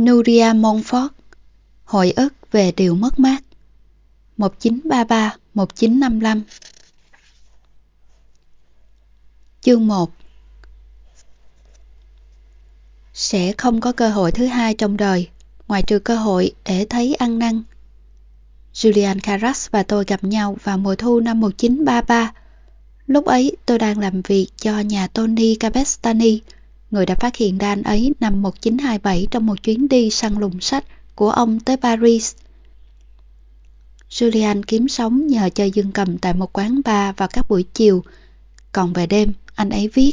Nuria Montfort Hồi ức về điều mất mát 1933-1955 Chương 1 Sẽ không có cơ hội thứ hai trong đời, ngoài trừ cơ hội để thấy ăn năn. Julian Carras và tôi gặp nhau vào mùa thu năm 1933. Lúc ấy tôi đang làm việc cho nhà Tony Cabestani, người đã phát hiện ra anh ấy năm 1927 trong một chuyến đi săn lùng sách của ông tới Paris. Julian kiếm sống nhờ chơi dương cầm tại một quán bar vào các buổi chiều, còn về đêm anh ấy viết.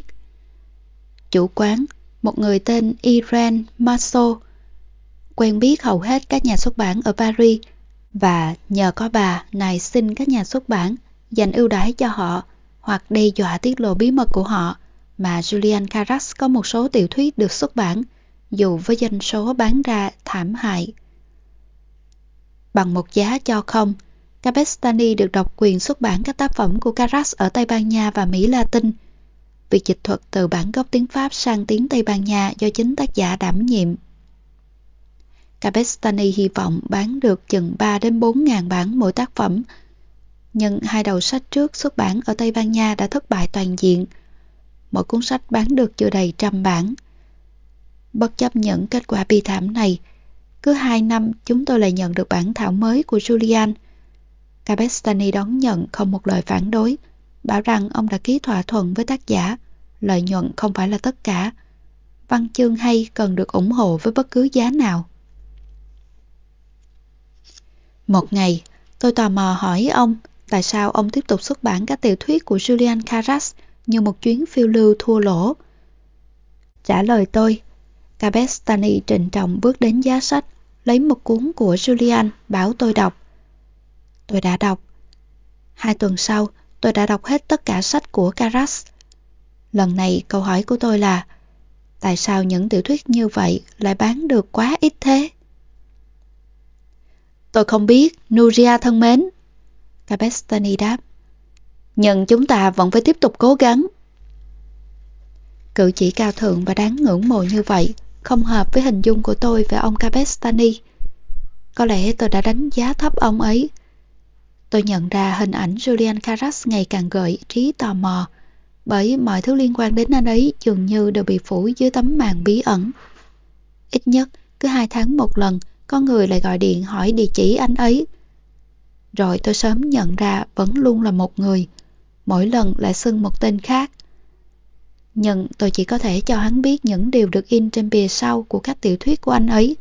Chủ quán, một người tên Irene Marceau, quen biết hầu hết các nhà xuất bản ở Paris và nhờ có bà này xin các nhà xuất bản dành ưu đãi cho họ hoặc đe dọa tiết lộ bí mật của họ mà Julian Carras có một số tiểu thuyết được xuất bản dù với doanh số bán ra thảm hại. Bằng một giá cho không, Capestani được độc quyền xuất bản các tác phẩm của Carras ở Tây Ban Nha và Mỹ Latin. Việc dịch thuật từ bản gốc tiếng Pháp sang tiếng Tây Ban Nha do chính tác giả đảm nhiệm. Capestani hy vọng bán được chừng 3 đến 4 ngàn bản mỗi tác phẩm, nhưng hai đầu sách trước xuất bản ở Tây Ban Nha đã thất bại toàn diện. Mỗi cuốn sách bán được chưa đầy trăm bản. Bất chấp những kết quả bi thảm này, cứ hai năm chúng tôi lại nhận được bản thảo mới của Julian. Cabestani đón nhận không một lời phản đối, bảo rằng ông đã ký thỏa thuận với tác giả, lợi nhuận không phải là tất cả. Văn chương hay cần được ủng hộ với bất cứ giá nào. Một ngày, tôi tò mò hỏi ông tại sao ông tiếp tục xuất bản các tiểu thuyết của Julian Carras như một chuyến phiêu lưu thua lỗ. Trả lời tôi, Cabestani trịnh trọng bước đến giá sách, lấy một cuốn của Julian bảo tôi đọc. Tôi đã đọc. Hai tuần sau, tôi đã đọc hết tất cả sách của Caras. Lần này câu hỏi của tôi là Tại sao những tiểu thuyết như vậy lại bán được quá ít thế? Tôi không biết, Nuria thân mến. Cabestani đáp. Nhưng chúng ta vẫn phải tiếp tục cố gắng. Cự chỉ cao thượng và đáng ngưỡng mộ như vậy không hợp với hình dung của tôi về ông Capestani. Có lẽ tôi đã đánh giá thấp ông ấy. Tôi nhận ra hình ảnh Julian Carras ngày càng gợi trí tò mò, bởi mọi thứ liên quan đến anh ấy dường như đều bị phủ dưới tấm màn bí ẩn. Ít nhất, cứ hai tháng một lần, có người lại gọi điện hỏi địa chỉ anh ấy. Rồi tôi sớm nhận ra vẫn luôn là một người, mỗi lần lại xưng một tên khác. Nhưng tôi chỉ có thể cho hắn biết những điều được in trên bìa sau của các tiểu thuyết của anh ấy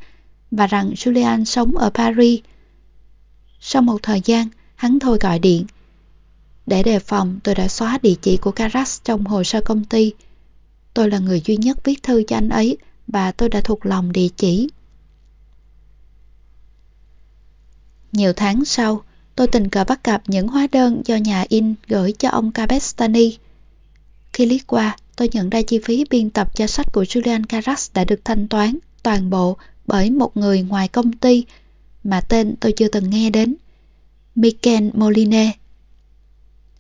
và rằng Julian sống ở Paris. Sau một thời gian, hắn thôi gọi điện. Để đề phòng, tôi đã xóa địa chỉ của Carras trong hồ sơ công ty. Tôi là người duy nhất viết thư cho anh ấy và tôi đã thuộc lòng địa chỉ. Nhiều tháng sau, tôi tình cờ bắt gặp những hóa đơn do nhà in gửi cho ông Cabestani. Khi liếc qua, tôi nhận ra chi phí biên tập cho sách của Julian Carras đã được thanh toán toàn bộ bởi một người ngoài công ty mà tên tôi chưa từng nghe đến, Michael Moline.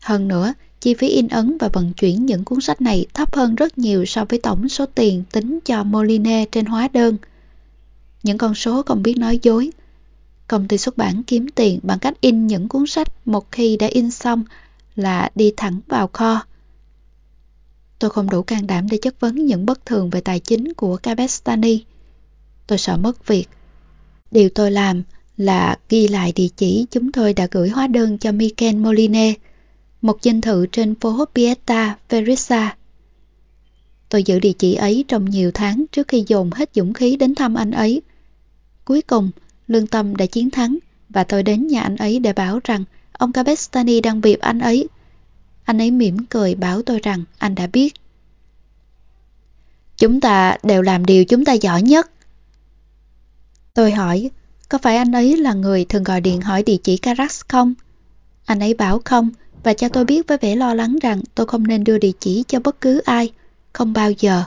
Hơn nữa, chi phí in ấn và vận chuyển những cuốn sách này thấp hơn rất nhiều so với tổng số tiền tính cho Moline trên hóa đơn. Những con số không biết nói dối. Công ty xuất bản kiếm tiền bằng cách in những cuốn sách một khi đã in xong là đi thẳng vào kho. Tôi không đủ can đảm để chất vấn những bất thường về tài chính của Cabestani. Tôi sợ mất việc. Điều tôi làm là ghi lại địa chỉ chúng tôi đã gửi hóa đơn cho Mikel Moline, một dinh thự trên phố Pieta Verissa. Tôi giữ địa chỉ ấy trong nhiều tháng trước khi dồn hết dũng khí đến thăm anh ấy. Cuối cùng, lương tâm đã chiến thắng và tôi đến nhà anh ấy để bảo rằng ông Cabestani đang bịp anh ấy. Anh ấy mỉm cười bảo tôi rằng anh đã biết. Chúng ta đều làm điều chúng ta giỏi nhất. Tôi hỏi, có phải anh ấy là người thường gọi điện hỏi địa chỉ Carax không? Anh ấy bảo không và cho tôi biết với vẻ lo lắng rằng tôi không nên đưa địa chỉ cho bất cứ ai, không bao giờ.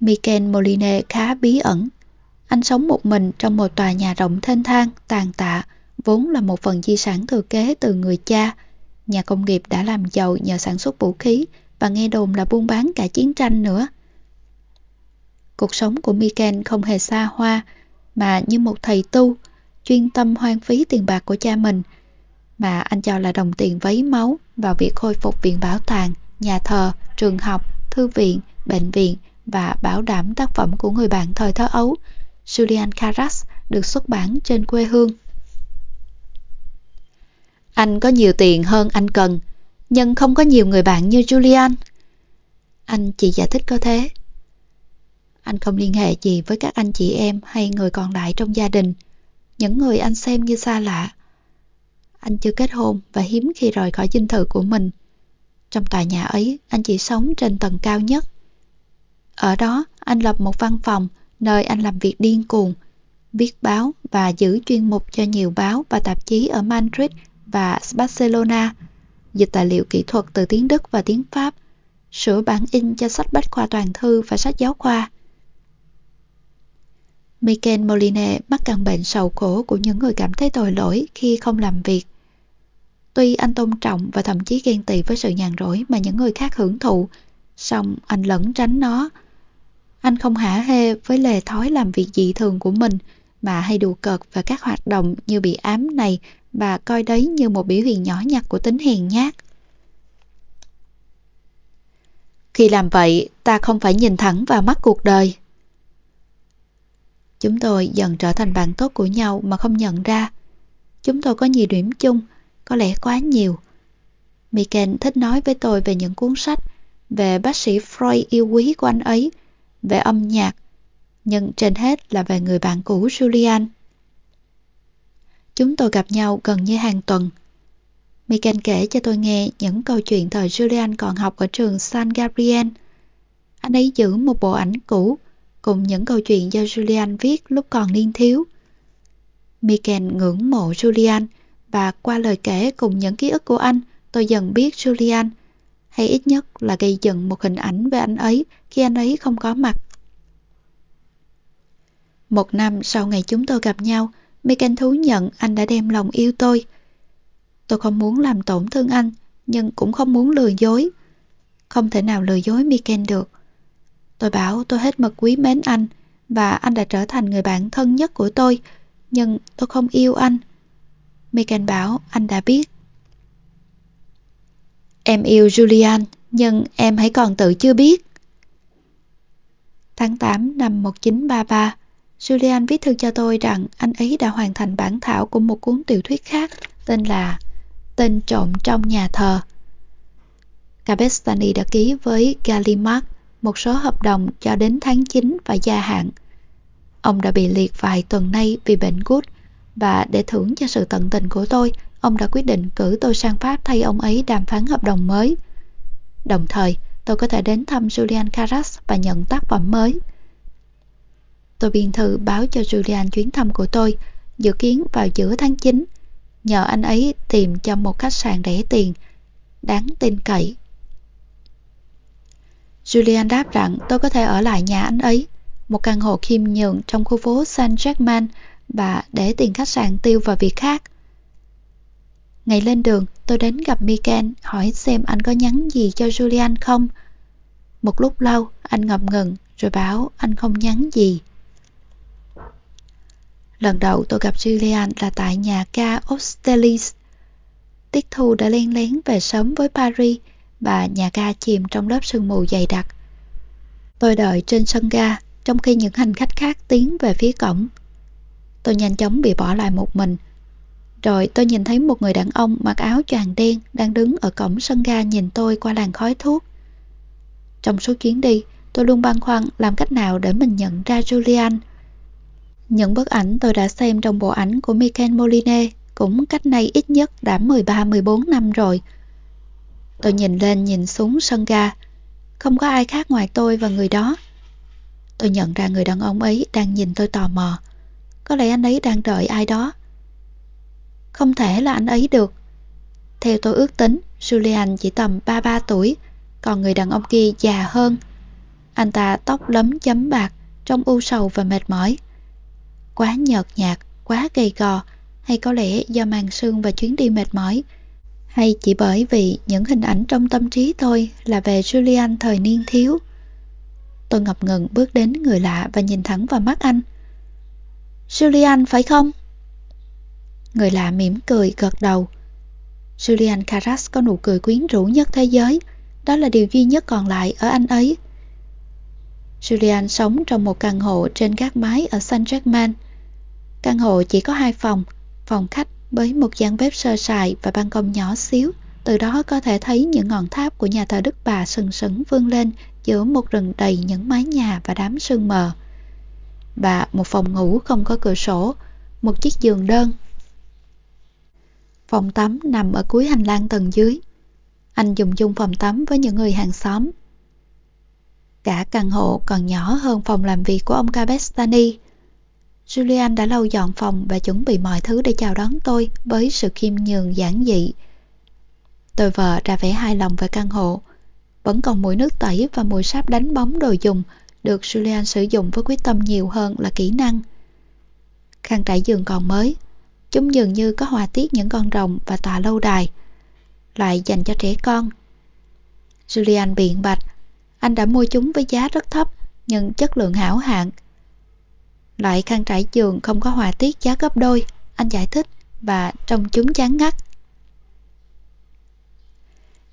Michael Moline khá bí ẩn. Anh sống một mình trong một tòa nhà rộng thênh thang, tàn tạ, vốn là một phần di sản thừa kế từ người cha. Nhà công nghiệp đã làm giàu nhờ sản xuất vũ khí và nghe đồn là buôn bán cả chiến tranh nữa. Cuộc sống của Miken không hề xa hoa, mà như một thầy tu, chuyên tâm hoang phí tiền bạc của cha mình, mà anh cho là đồng tiền vấy máu vào việc khôi phục viện bảo tàng, nhà thờ, trường học, thư viện, bệnh viện và bảo đảm tác phẩm của người bạn thời thơ ấu, Julian Carras, được xuất bản trên quê hương. Anh có nhiều tiền hơn anh cần, nhưng không có nhiều người bạn như Julian. Anh chỉ giải thích có thế. Anh không liên hệ gì với các anh chị em hay người còn lại trong gia đình, những người anh xem như xa lạ. Anh chưa kết hôn và hiếm khi rời khỏi dinh thự của mình. Trong tòa nhà ấy, anh chỉ sống trên tầng cao nhất. Ở đó, anh lập một văn phòng nơi anh làm việc điên cuồng, viết báo và giữ chuyên mục cho nhiều báo và tạp chí ở Madrid và Barcelona, dịch tài liệu kỹ thuật từ tiếng Đức và tiếng Pháp, sửa bản in cho sách bách khoa toàn thư và sách giáo khoa. Michael Moline mắc căn bệnh sầu khổ của những người cảm thấy tội lỗi khi không làm việc. Tuy anh tôn trọng và thậm chí ghen tị với sự nhàn rỗi mà những người khác hưởng thụ, song anh lẫn tránh nó. Anh không hả hê với lề thói làm việc dị thường của mình mà hay đùa cợt và các hoạt động như bị ám này và coi đấy như một biểu hiện nhỏ nhặt của tính hèn nhát. Khi làm vậy, ta không phải nhìn thẳng vào mắt cuộc đời. Chúng tôi dần trở thành bạn tốt của nhau mà không nhận ra. Chúng tôi có nhiều điểm chung, có lẽ quá nhiều. Miken thích nói với tôi về những cuốn sách, về bác sĩ Freud yêu quý của anh ấy, về âm nhạc, nhưng trên hết là về người bạn cũ Julian. Chúng tôi gặp nhau gần như hàng tuần. Miken kể cho tôi nghe những câu chuyện thời Julian còn học ở trường San Gabriel. Anh ấy giữ một bộ ảnh cũ cùng những câu chuyện do Julian viết lúc còn niên thiếu. Miken ngưỡng mộ Julian và qua lời kể cùng những ký ức của anh, tôi dần biết Julian, hay ít nhất là gây dựng một hình ảnh về anh ấy khi anh ấy không có mặt. Một năm sau ngày chúng tôi gặp nhau, Miken thú nhận anh đã đem lòng yêu tôi. Tôi không muốn làm tổn thương anh, nhưng cũng không muốn lừa dối. Không thể nào lừa dối Miken được. Tôi bảo tôi hết mực quý mến anh và anh đã trở thành người bạn thân nhất của tôi, nhưng tôi không yêu anh. Megan bảo anh đã biết. Em yêu Julian, nhưng em hãy còn tự chưa biết. Tháng 8 năm 1933, Julian viết thư cho tôi rằng anh ấy đã hoàn thành bản thảo của một cuốn tiểu thuyết khác tên là Tên trộm trong nhà thờ. Cabestany đã ký với Gallimax một số hợp đồng cho đến tháng 9 và gia hạn. Ông đã bị liệt vài tuần nay vì bệnh gút và để thưởng cho sự tận tình của tôi, ông đã quyết định cử tôi sang Pháp thay ông ấy đàm phán hợp đồng mới. Đồng thời, tôi có thể đến thăm Julian Carras và nhận tác phẩm mới. Tôi biên thư báo cho Julian chuyến thăm của tôi, dự kiến vào giữa tháng 9, nhờ anh ấy tìm cho một khách sạn rẻ tiền, đáng tin cậy. Julian đáp rằng tôi có thể ở lại nhà anh ấy, một căn hộ khiêm nhường trong khu phố Saint Germain và để tiền khách sạn tiêu vào việc khác. Ngày lên đường, tôi đến gặp Miken hỏi xem anh có nhắn gì cho Julian không. Một lúc lâu, anh ngập ngừng rồi bảo anh không nhắn gì. Lần đầu tôi gặp Julian là tại nhà ca Ostelis. Tiết Thu đã len lén về sớm với Paris và nhà ga chìm trong lớp sương mù dày đặc. Tôi đợi trên sân ga, trong khi những hành khách khác tiến về phía cổng. Tôi nhanh chóng bị bỏ lại một mình. Rồi tôi nhìn thấy một người đàn ông mặc áo choàng đen đang đứng ở cổng sân ga nhìn tôi qua làn khói thuốc. Trong số chuyến đi, tôi luôn băn khoăn làm cách nào để mình nhận ra Julian. Những bức ảnh tôi đã xem trong bộ ảnh của Michael Moline cũng cách nay ít nhất đã 13-14 năm rồi. Tôi nhìn lên nhìn xuống sân ga. Không có ai khác ngoài tôi và người đó. Tôi nhận ra người đàn ông ấy đang nhìn tôi tò mò. Có lẽ anh ấy đang đợi ai đó. Không thể là anh ấy được. Theo tôi ước tính, Julian chỉ tầm 33 tuổi, còn người đàn ông kia già hơn. Anh ta tóc lấm chấm bạc, trông u sầu và mệt mỏi. Quá nhợt nhạt, quá gầy gò, hay có lẽ do màn sương và chuyến đi mệt mỏi, hay chỉ bởi vì những hình ảnh trong tâm trí tôi là về Julian thời niên thiếu. tôi ngập ngừng bước đến người lạ và nhìn thẳng vào mắt anh. Julian phải không? Người lạ mỉm cười gật đầu. Julian Carras có nụ cười quyến rũ nhất thế giới. Đó là điều duy nhất còn lại ở anh ấy. Julian sống trong một căn hộ trên gác mái ở San Germain. Căn hộ chỉ có hai phòng, phòng khách với một gian bếp sơ sài và ban công nhỏ xíu. Từ đó có thể thấy những ngọn tháp của nhà thờ Đức Bà sừng sững vươn lên giữa một rừng đầy những mái nhà và đám sương mờ. Và một phòng ngủ không có cửa sổ, một chiếc giường đơn. Phòng tắm nằm ở cuối hành lang tầng dưới. Anh dùng chung phòng tắm với những người hàng xóm. Cả căn hộ còn nhỏ hơn phòng làm việc của ông Cabestani. Julian đã lâu dọn phòng và chuẩn bị mọi thứ để chào đón tôi với sự khiêm nhường giản dị. Tôi vợ ra vẻ hài lòng về căn hộ. Vẫn còn mùi nước tẩy và mùi sáp đánh bóng đồ dùng được Julian sử dụng với quyết tâm nhiều hơn là kỹ năng. Khăn trải giường còn mới. Chúng dường như có hòa tiết những con rồng và tòa lâu đài. Lại dành cho trẻ con. Julian biện bạch. Anh đã mua chúng với giá rất thấp nhưng chất lượng hảo hạng. Loại khăn trải giường không có hòa tiết giá gấp đôi. Anh giải thích và trông chúng chán ngắt.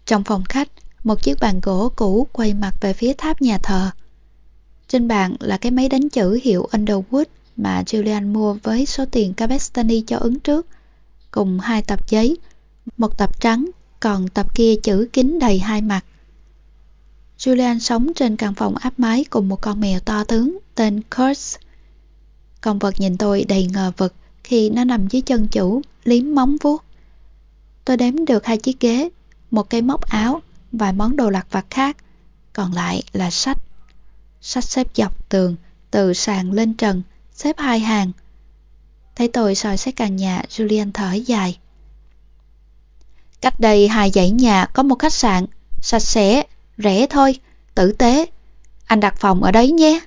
Trong phòng khách, một chiếc bàn gỗ cũ quay mặt về phía tháp nhà thờ. Trên bàn là cái máy đánh chữ hiệu Underwood mà Julian mua với số tiền Cabestani cho ứng trước, cùng hai tập giấy, một tập trắng, còn tập kia chữ kín đầy hai mặt. Julian sống trên căn phòng áp mái cùng một con mèo to tướng tên Kurtz. Con vật nhìn tôi đầy ngờ vực khi nó nằm dưới chân chủ, liếm móng vuốt. Tôi đếm được hai chiếc ghế, một cây móc áo, vài món đồ lặt vặt khác, còn lại là sách. Sách xếp dọc tường, từ sàn lên trần, xếp hai hàng. Thấy tôi soi xét căn nhà, Julian thở dài. Cách đây hai dãy nhà có một khách sạn, sạch sẽ, rẻ thôi, tử tế. Anh đặt phòng ở đấy nhé.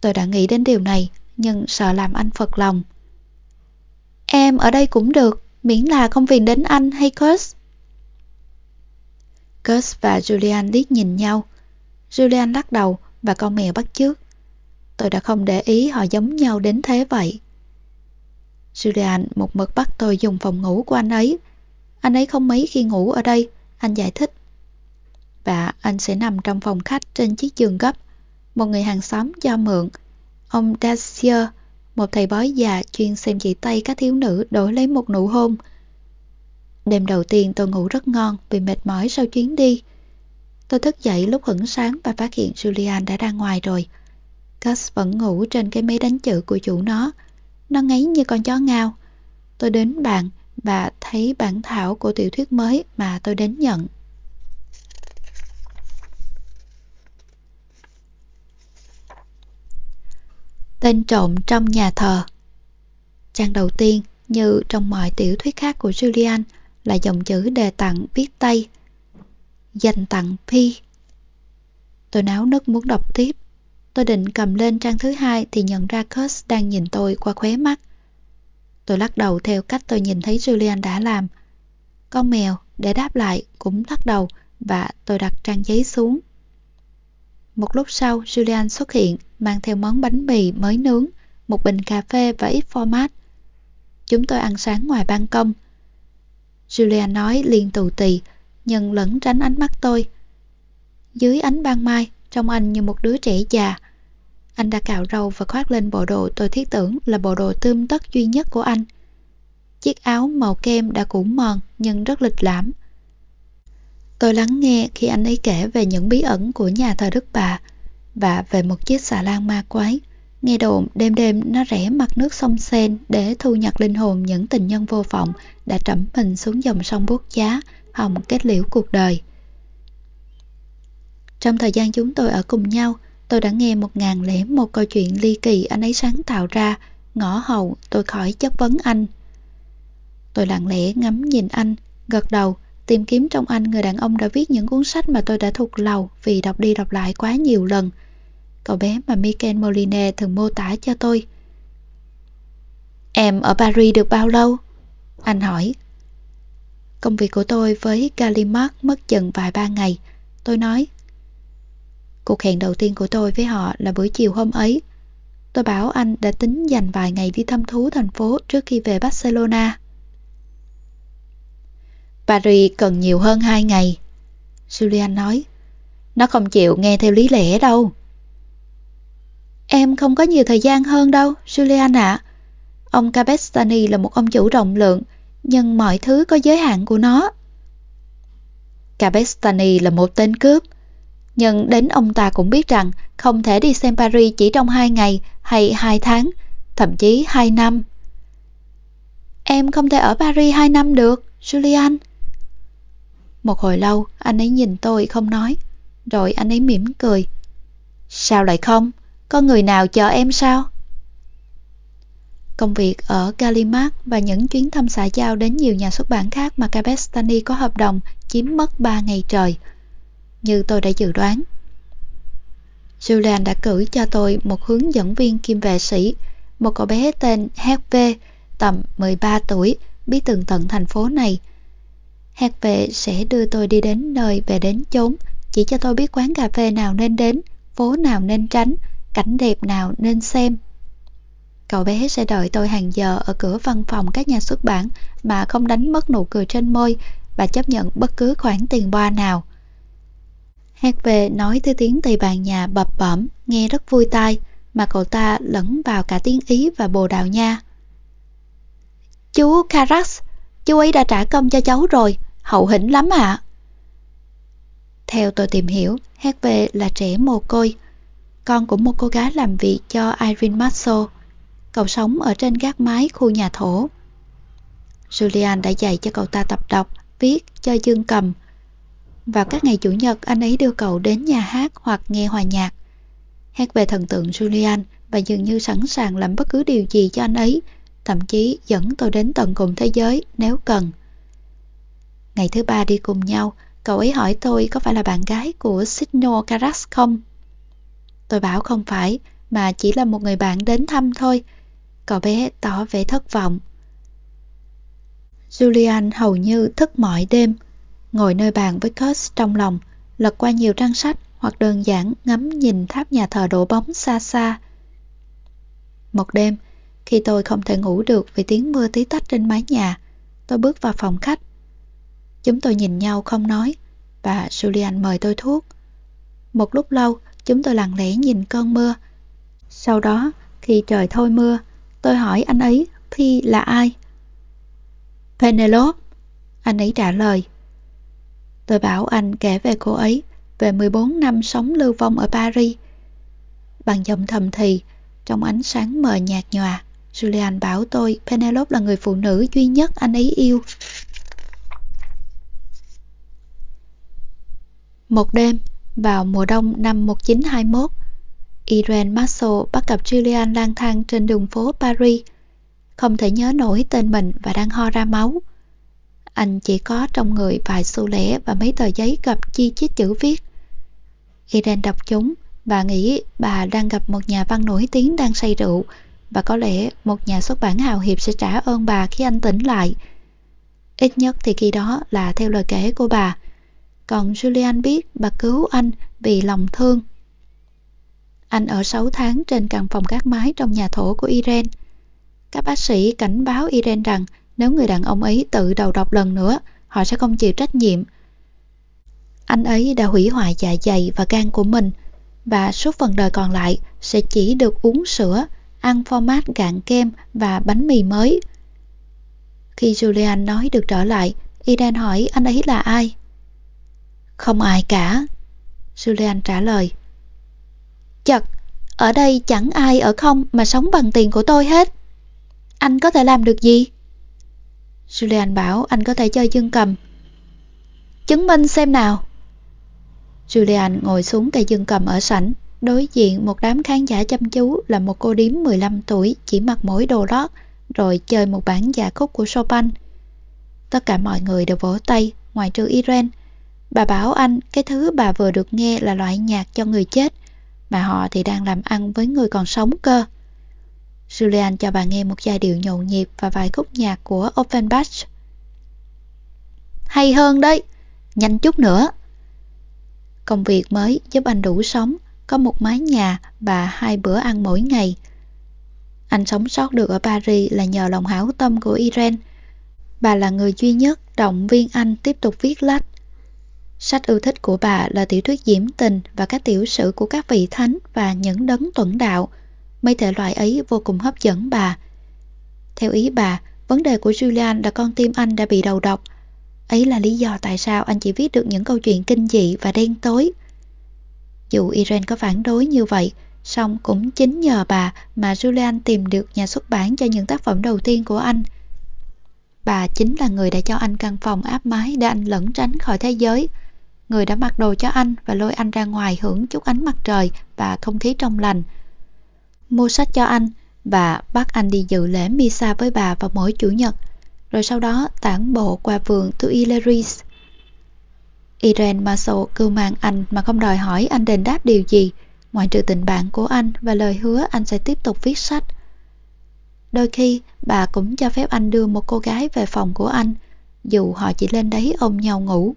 Tôi đã nghĩ đến điều này, nhưng sợ làm anh phật lòng. Em ở đây cũng được, miễn là không phiền đến anh hay Kurt. Gus và Julian liếc nhìn nhau. Julian lắc đầu và con mèo bắt chước. Tôi đã không để ý họ giống nhau đến thế vậy. Julian một mực bắt tôi dùng phòng ngủ của anh ấy. Anh ấy không mấy khi ngủ ở đây, anh giải thích. Và anh sẽ nằm trong phòng khách trên chiếc giường gấp. Một người hàng xóm cho mượn. Ông Dacier, một thầy bói già chuyên xem chỉ tay các thiếu nữ đổi lấy một nụ hôn. Đêm đầu tiên tôi ngủ rất ngon vì mệt mỏi sau chuyến đi. Tôi thức dậy lúc hửng sáng và phát hiện Julian đã ra ngoài rồi. Gus vẫn ngủ trên cái máy đánh chữ của chủ nó. Nó ngáy như con chó ngao. Tôi đến bàn và thấy bản thảo của tiểu thuyết mới mà tôi đến nhận. Tên trộm trong nhà thờ Trang đầu tiên, như trong mọi tiểu thuyết khác của Julian, là dòng chữ đề tặng viết tay. Dành tặng Pi. Tôi náo nức muốn đọc tiếp. Tôi định cầm lên trang thứ hai thì nhận ra Kurt đang nhìn tôi qua khóe mắt. Tôi lắc đầu theo cách tôi nhìn thấy Julian đã làm. Con mèo, để đáp lại, cũng lắc đầu và tôi đặt trang giấy xuống. Một lúc sau, Julian xuất hiện, mang theo món bánh mì mới nướng, một bình cà phê và ít format. Chúng tôi ăn sáng ngoài ban công. Julian nói liền tù tì, nhưng lẫn tránh ánh mắt tôi. Dưới ánh ban mai, trông anh như một đứa trẻ già. Anh đã cạo râu và khoác lên bộ đồ tôi thiết tưởng là bộ đồ tươm tất duy nhất của anh. Chiếc áo màu kem đã cũ mòn nhưng rất lịch lãm. Tôi lắng nghe khi anh ấy kể về những bí ẩn của nhà thờ Đức Bà và về một chiếc xà lan ma quái. Nghe đồn đêm đêm nó rẽ mặt nước sông Sen để thu nhặt linh hồn những tình nhân vô vọng đã trẫm mình xuống dòng sông buốt giá, hòng kết liễu cuộc đời. Trong thời gian chúng tôi ở cùng nhau, tôi đã nghe một ngàn lẻ một câu chuyện ly kỳ anh ấy sáng tạo ra, ngõ hầu tôi khỏi chất vấn anh. Tôi lặng lẽ ngắm nhìn anh, gật đầu, tìm kiếm trong anh người đàn ông đã viết những cuốn sách mà tôi đã thuộc lầu vì đọc đi đọc lại quá nhiều lần cậu bé mà Michael Moline thường mô tả cho tôi. Em ở Paris được bao lâu? Anh hỏi. Công việc của tôi với Gallimard mất chừng vài ba ngày. Tôi nói. Cuộc hẹn đầu tiên của tôi với họ là buổi chiều hôm ấy. Tôi bảo anh đã tính dành vài ngày đi thăm thú thành phố trước khi về Barcelona. Paris cần nhiều hơn hai ngày. Julian nói. Nó không chịu nghe theo lý lẽ đâu. Em không có nhiều thời gian hơn đâu, Julian ạ. Ông Capestani là một ông chủ rộng lượng, nhưng mọi thứ có giới hạn của nó. Capestani là một tên cướp, nhưng đến ông ta cũng biết rằng không thể đi xem Paris chỉ trong hai ngày hay hai tháng, thậm chí hai năm. Em không thể ở Paris hai năm được, Julian. Một hồi lâu, anh ấy nhìn tôi không nói, rồi anh ấy mỉm cười. Sao lại không? Có người nào chờ em sao? Công việc ở Galimat và những chuyến thăm xã giao đến nhiều nhà xuất bản khác mà Cabestani có hợp đồng chiếm mất 3 ngày trời. Như tôi đã dự đoán. Julian đã cử cho tôi một hướng dẫn viên kim vệ sĩ, một cậu bé tên HV, tầm 13 tuổi, biết tường tận thành phố này. HV sẽ đưa tôi đi đến nơi về đến chốn, chỉ cho tôi biết quán cà phê nào nên đến, phố nào nên tránh, cảnh đẹp nào nên xem. Cậu bé sẽ đợi tôi hàng giờ ở cửa văn phòng các nhà xuất bản mà không đánh mất nụ cười trên môi và chấp nhận bất cứ khoản tiền boa nào. Hát về nói thứ tiếng Tây Ban Nha bập bẩm, nghe rất vui tai, mà cậu ta lẫn vào cả tiếng Ý và Bồ Đào Nha. Chú Carax, chú ấy đã trả công cho cháu rồi, hậu hĩnh lắm ạ. Theo tôi tìm hiểu, hát về là trẻ mồ côi, con của một cô gái làm việc cho Irene Masso. Cậu sống ở trên gác mái khu nhà thổ. Julian đã dạy cho cậu ta tập đọc, viết, chơi dương cầm. Vào các ngày Chủ nhật, anh ấy đưa cậu đến nhà hát hoặc nghe hòa nhạc. Hát về thần tượng Julian và dường như sẵn sàng làm bất cứ điều gì cho anh ấy, thậm chí dẫn tôi đến tận cùng thế giới nếu cần. Ngày thứ ba đi cùng nhau, cậu ấy hỏi tôi có phải là bạn gái của Signo Caras không? Tôi bảo không phải, mà chỉ là một người bạn đến thăm thôi. Cậu bé tỏ vẻ thất vọng. Julian hầu như thức mọi đêm, ngồi nơi bàn với Kurt trong lòng, lật qua nhiều trang sách hoặc đơn giản ngắm nhìn tháp nhà thờ đổ bóng xa xa. Một đêm, khi tôi không thể ngủ được vì tiếng mưa tí tách trên mái nhà, tôi bước vào phòng khách. Chúng tôi nhìn nhau không nói, và Julian mời tôi thuốc. Một lúc lâu, chúng tôi lặng lẽ nhìn cơn mưa. Sau đó, khi trời thôi mưa, tôi hỏi anh ấy Phi là ai? Penelope, anh ấy trả lời. Tôi bảo anh kể về cô ấy, về 14 năm sống lưu vong ở Paris. Bằng giọng thầm thì, trong ánh sáng mờ nhạt nhòa, Julian bảo tôi Penelope là người phụ nữ duy nhất anh ấy yêu. Một đêm, vào mùa đông năm 1921, Irene Marshall bắt gặp Julian lang thang trên đường phố Paris, không thể nhớ nổi tên mình và đang ho ra máu. Anh chỉ có trong người vài xu lẻ và mấy tờ giấy gặp chi chít chữ viết. Irene đọc chúng và nghĩ bà đang gặp một nhà văn nổi tiếng đang say rượu và có lẽ một nhà xuất bản hào hiệp sẽ trả ơn bà khi anh tỉnh lại. Ít nhất thì khi đó là theo lời kể của bà. Còn Julian biết bà cứu anh vì lòng thương. Anh ở 6 tháng trên căn phòng gác mái trong nhà thổ của Irene. Các bác sĩ cảnh báo Irene rằng nếu người đàn ông ấy tự đầu độc lần nữa, họ sẽ không chịu trách nhiệm. Anh ấy đã hủy hoại dạ dày và gan của mình, và suốt phần đời còn lại sẽ chỉ được uống sữa, ăn format gạn kem và bánh mì mới. Khi Julian nói được trở lại, Eden hỏi anh ấy là ai? Không ai cả. Julian trả lời. Chật, ở đây chẳng ai ở không mà sống bằng tiền của tôi hết. Anh có thể làm được gì? Julian bảo anh có thể chơi dương cầm. Chứng minh xem nào. Julian ngồi xuống cây dương cầm ở sảnh, đối diện một đám khán giả chăm chú là một cô điếm 15 tuổi chỉ mặc mỗi đồ lót, rồi chơi một bản giả khúc của Chopin. Tất cả mọi người đều vỗ tay, ngoài trừ Irene. Bà bảo anh cái thứ bà vừa được nghe là loại nhạc cho người chết, mà họ thì đang làm ăn với người còn sống cơ. Julian cho bà nghe một giai điệu nhộn nhịp và vài khúc nhạc của Offenbach. Hay hơn đấy, nhanh chút nữa. Công việc mới giúp anh đủ sống có một mái nhà và hai bữa ăn mỗi ngày. Anh sống sót được ở Paris là nhờ lòng hảo tâm của Irene. Bà là người duy nhất động viên anh tiếp tục viết lách. Sách ưa thích của bà là tiểu thuyết diễm tình và các tiểu sử của các vị thánh và những đấng tuẩn đạo. Mấy thể loại ấy vô cùng hấp dẫn bà. Theo ý bà, vấn đề của Julian là con tim anh đã bị đầu độc. Ấy là lý do tại sao anh chỉ viết được những câu chuyện kinh dị và đen tối. Dù Irene có phản đối như vậy, song cũng chính nhờ bà mà Julian tìm được nhà xuất bản cho những tác phẩm đầu tiên của anh. Bà chính là người đã cho anh căn phòng áp mái để anh lẫn tránh khỏi thế giới. Người đã mặc đồ cho anh và lôi anh ra ngoài hưởng chút ánh mặt trời và không khí trong lành. Mua sách cho anh và bắt anh đi dự lễ Misa với bà vào mỗi chủ nhật, rồi sau đó tản bộ qua vườn Tuileries. Irene Marceau cưu mang anh mà không đòi hỏi anh đền đáp điều gì, ngoại trừ tình bạn của anh và lời hứa anh sẽ tiếp tục viết sách. Đôi khi, bà cũng cho phép anh đưa một cô gái về phòng của anh, dù họ chỉ lên đấy ôm nhau ngủ.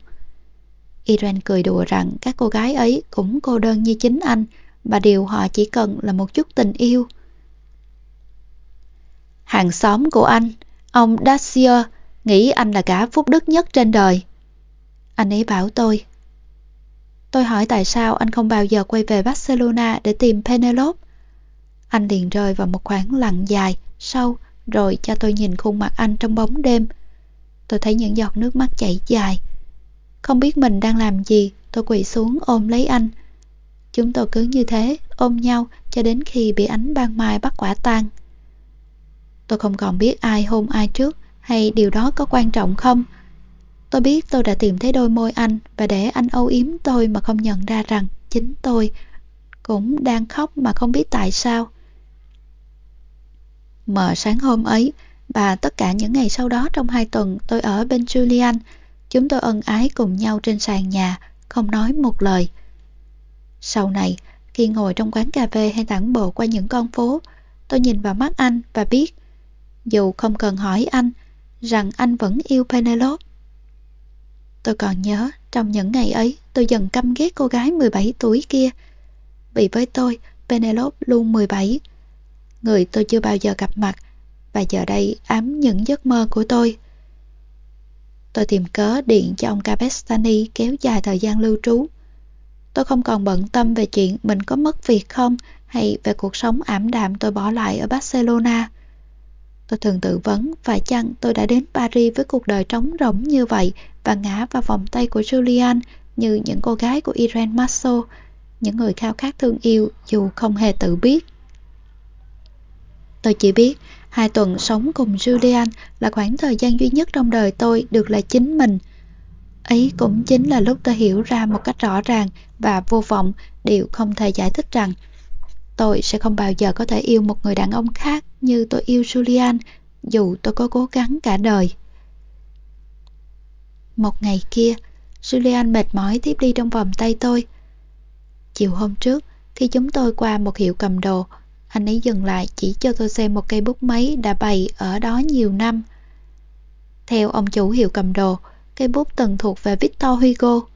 Irene cười đùa rằng các cô gái ấy cũng cô đơn như chính anh, mà điều họ chỉ cần là một chút tình yêu. Hàng xóm của anh, ông Dacier, nghĩ anh là cả phúc đức nhất trên đời. Anh ấy bảo tôi. Tôi hỏi tại sao anh không bao giờ quay về Barcelona để tìm Penelope. Anh liền rơi vào một khoảng lặng dài, sâu, rồi cho tôi nhìn khuôn mặt anh trong bóng đêm. Tôi thấy những giọt nước mắt chảy dài. Không biết mình đang làm gì, tôi quỳ xuống ôm lấy anh. Chúng tôi cứ như thế, ôm nhau cho đến khi bị ánh ban mai bắt quả tang. Tôi không còn biết ai hôn ai trước hay điều đó có quan trọng không. Tôi biết tôi đã tìm thấy đôi môi anh và để anh âu yếm tôi mà không nhận ra rằng chính tôi cũng đang khóc mà không biết tại sao. Mở sáng hôm ấy và tất cả những ngày sau đó trong hai tuần tôi ở bên Julian, chúng tôi ân ái cùng nhau trên sàn nhà, không nói một lời. Sau này, khi ngồi trong quán cà phê hay tản bộ qua những con phố, tôi nhìn vào mắt anh và biết, dù không cần hỏi anh, rằng anh vẫn yêu Penelope. Tôi còn nhớ, trong những ngày ấy, tôi dần căm ghét cô gái 17 tuổi kia. Vì với tôi, Penelope luôn 17. Người tôi chưa bao giờ gặp mặt, và giờ đây ám những giấc mơ của tôi. Tôi tìm cớ điện cho ông Capestani kéo dài thời gian lưu trú. Tôi không còn bận tâm về chuyện mình có mất việc không hay về cuộc sống ảm đạm tôi bỏ lại ở Barcelona. Tôi thường tự vấn phải chăng tôi đã đến Paris với cuộc đời trống rỗng như vậy và ngã vào vòng tay của Julian như những cô gái của Irene Masso, những người khao khát thương yêu dù không hề tự biết. Tôi chỉ biết hai tuần sống cùng Julian là khoảng thời gian duy nhất trong đời tôi được là chính mình. Ấy cũng chính là lúc tôi hiểu ra một cách rõ ràng và vô vọng điều không thể giải thích rằng tôi sẽ không bao giờ có thể yêu một người đàn ông khác như tôi yêu Julian dù tôi có cố gắng cả đời. Một ngày kia, Julian mệt mỏi tiếp đi trong vòng tay tôi. Chiều hôm trước, khi chúng tôi qua một hiệu cầm đồ, anh ấy dừng lại chỉ cho tôi xem một cây bút máy đã bày ở đó nhiều năm. Theo ông chủ hiệu cầm đồ, cây bút từng thuộc về Victor Hugo.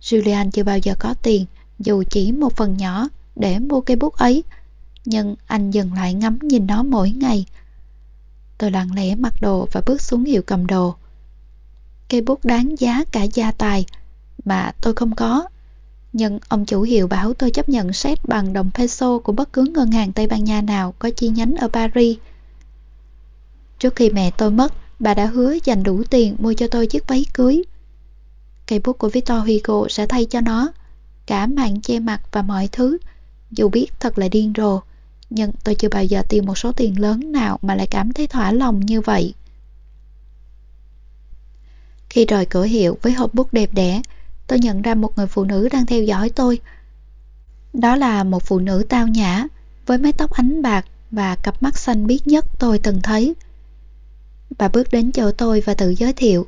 Julian chưa bao giờ có tiền, dù chỉ một phần nhỏ, để mua cây bút ấy, nhưng anh dừng lại ngắm nhìn nó mỗi ngày. Tôi lặng lẽ mặc đồ và bước xuống hiệu cầm đồ. Cây bút đáng giá cả gia tài mà tôi không có. Nhưng ông chủ hiệu bảo tôi chấp nhận xét bằng đồng peso của bất cứ ngân hàng Tây Ban Nha nào có chi nhánh ở Paris. Trước khi mẹ tôi mất, bà đã hứa dành đủ tiền mua cho tôi chiếc váy cưới. Cây bút của Victor Hugo sẽ thay cho nó, cả màn che mặt và mọi thứ. Dù biết thật là điên rồ, nhưng tôi chưa bao giờ tiêu một số tiền lớn nào mà lại cảm thấy thỏa lòng như vậy. Khi rời cửa hiệu với hộp bút đẹp đẽ, tôi nhận ra một người phụ nữ đang theo dõi tôi. Đó là một phụ nữ tao nhã, với mái tóc ánh bạc và cặp mắt xanh biếc nhất tôi từng thấy. Bà bước đến chỗ tôi và tự giới thiệu.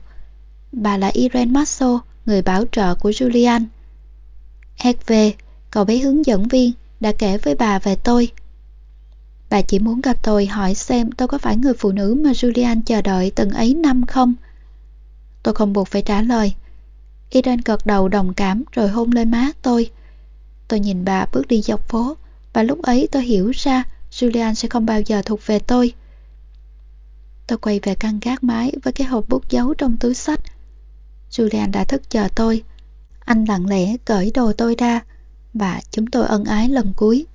Bà là Irene Masso, người bảo trợ của Julian. Hervé, cậu bé hướng dẫn viên, đã kể với bà về tôi. Bà chỉ muốn gặp tôi hỏi xem tôi có phải người phụ nữ mà Julian chờ đợi từng ấy năm không? Tôi không buộc phải trả lời. Irene gật đầu đồng cảm rồi hôn lên má tôi. Tôi nhìn bà bước đi dọc phố và lúc ấy tôi hiểu ra Julian sẽ không bao giờ thuộc về tôi. Tôi quay về căn gác mái với cái hộp bút giấu trong túi sách. Julian đã thức chờ tôi. Anh lặng lẽ cởi đồ tôi ra và chúng tôi ân ái lần cuối.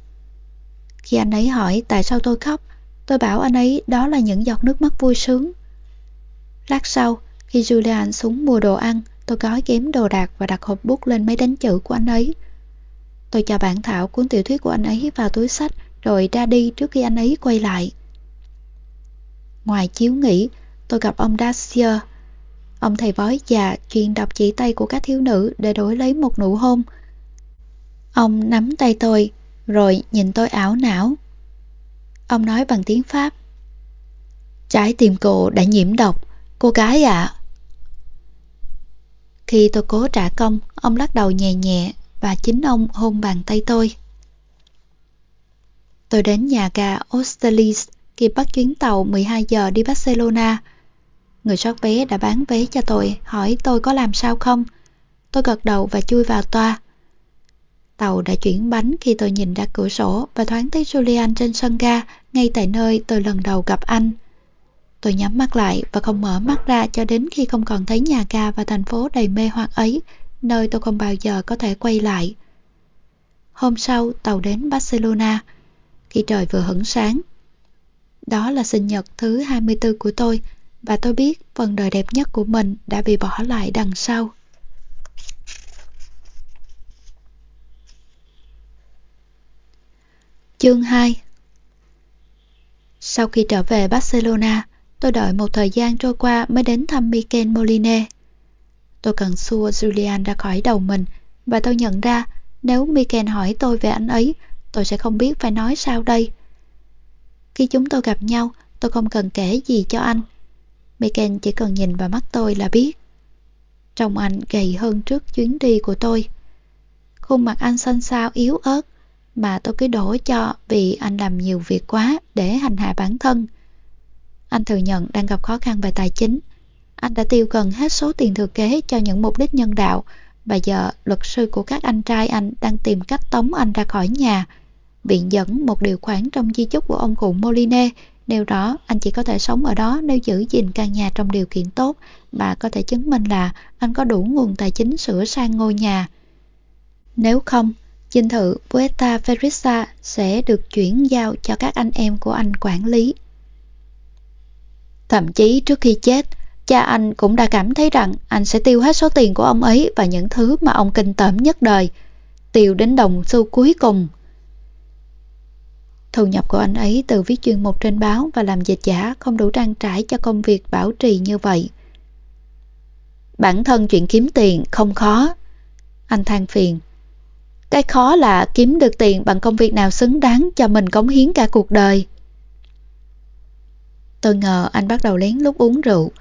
Khi anh ấy hỏi tại sao tôi khóc, tôi bảo anh ấy đó là những giọt nước mắt vui sướng. Lát sau, khi Julian xuống mua đồ ăn, tôi gói kém đồ đạc và đặt hộp bút lên máy đánh chữ của anh ấy. Tôi cho bản thảo cuốn tiểu thuyết của anh ấy vào túi sách rồi ra đi trước khi anh ấy quay lại. Ngoài chiếu nghỉ, tôi gặp ông Dacier. Ông thầy bói già chuyên đọc chỉ tay của các thiếu nữ để đổi lấy một nụ hôn. Ông nắm tay tôi, rồi nhìn tôi ảo não. Ông nói bằng tiếng Pháp. Trái tim cô đã nhiễm độc, cô gái ạ. Khi tôi cố trả công, ông lắc đầu nhẹ nhẹ và chính ông hôn bàn tay tôi. Tôi đến nhà ga Austerlitz kịp bắt chuyến tàu 12 giờ đi Barcelona. Người soát vé đã bán vé cho tôi, hỏi tôi có làm sao không. Tôi gật đầu và chui vào toa. Tàu đã chuyển bánh khi tôi nhìn ra cửa sổ và thoáng thấy Julian trên sân ga, ngay tại nơi tôi lần đầu gặp anh. Tôi nhắm mắt lại và không mở mắt ra cho đến khi không còn thấy nhà ga và thành phố đầy mê hoặc ấy, nơi tôi không bao giờ có thể quay lại. Hôm sau, tàu đến Barcelona. Khi trời vừa hửng sáng, đó là sinh nhật thứ 24 của tôi và tôi biết phần đời đẹp nhất của mình đã bị bỏ lại đằng sau. Chương 2 Sau khi trở về Barcelona, tôi đợi một thời gian trôi qua mới đến thăm Mikel Moline. Tôi cần xua Julian ra khỏi đầu mình và tôi nhận ra nếu Mikel hỏi tôi về anh ấy, tôi sẽ không biết phải nói sao đây. Khi chúng tôi gặp nhau, tôi không cần kể gì cho anh. Megan chỉ cần nhìn vào mắt tôi là biết. Trông anh gầy hơn trước chuyến đi của tôi. Khuôn mặt anh xanh xao yếu ớt, mà tôi cứ đổ cho vì anh làm nhiều việc quá để hành hạ bản thân. Anh thừa nhận đang gặp khó khăn về tài chính. Anh đã tiêu gần hết số tiền thừa kế cho những mục đích nhân đạo và giờ luật sư của các anh trai anh đang tìm cách tống anh ra khỏi nhà viện dẫn một điều khoản trong di chúc của ông cụ Moline nêu rõ anh chỉ có thể sống ở đó nếu giữ gìn căn nhà trong điều kiện tốt và có thể chứng minh là anh có đủ nguồn tài chính sửa sang ngôi nhà. Nếu không, dinh thự Puerta Ferrisa sẽ được chuyển giao cho các anh em của anh quản lý. Thậm chí trước khi chết, cha anh cũng đã cảm thấy rằng anh sẽ tiêu hết số tiền của ông ấy và những thứ mà ông kinh tởm nhất đời, tiêu đến đồng xu cuối cùng Thu nhập của anh ấy từ viết chuyên mục trên báo và làm dịch giả không đủ trang trải cho công việc bảo trì như vậy. Bản thân chuyện kiếm tiền không khó. Anh than phiền. Cái khó là kiếm được tiền bằng công việc nào xứng đáng cho mình cống hiến cả cuộc đời. Tôi ngờ anh bắt đầu lén lúc uống rượu.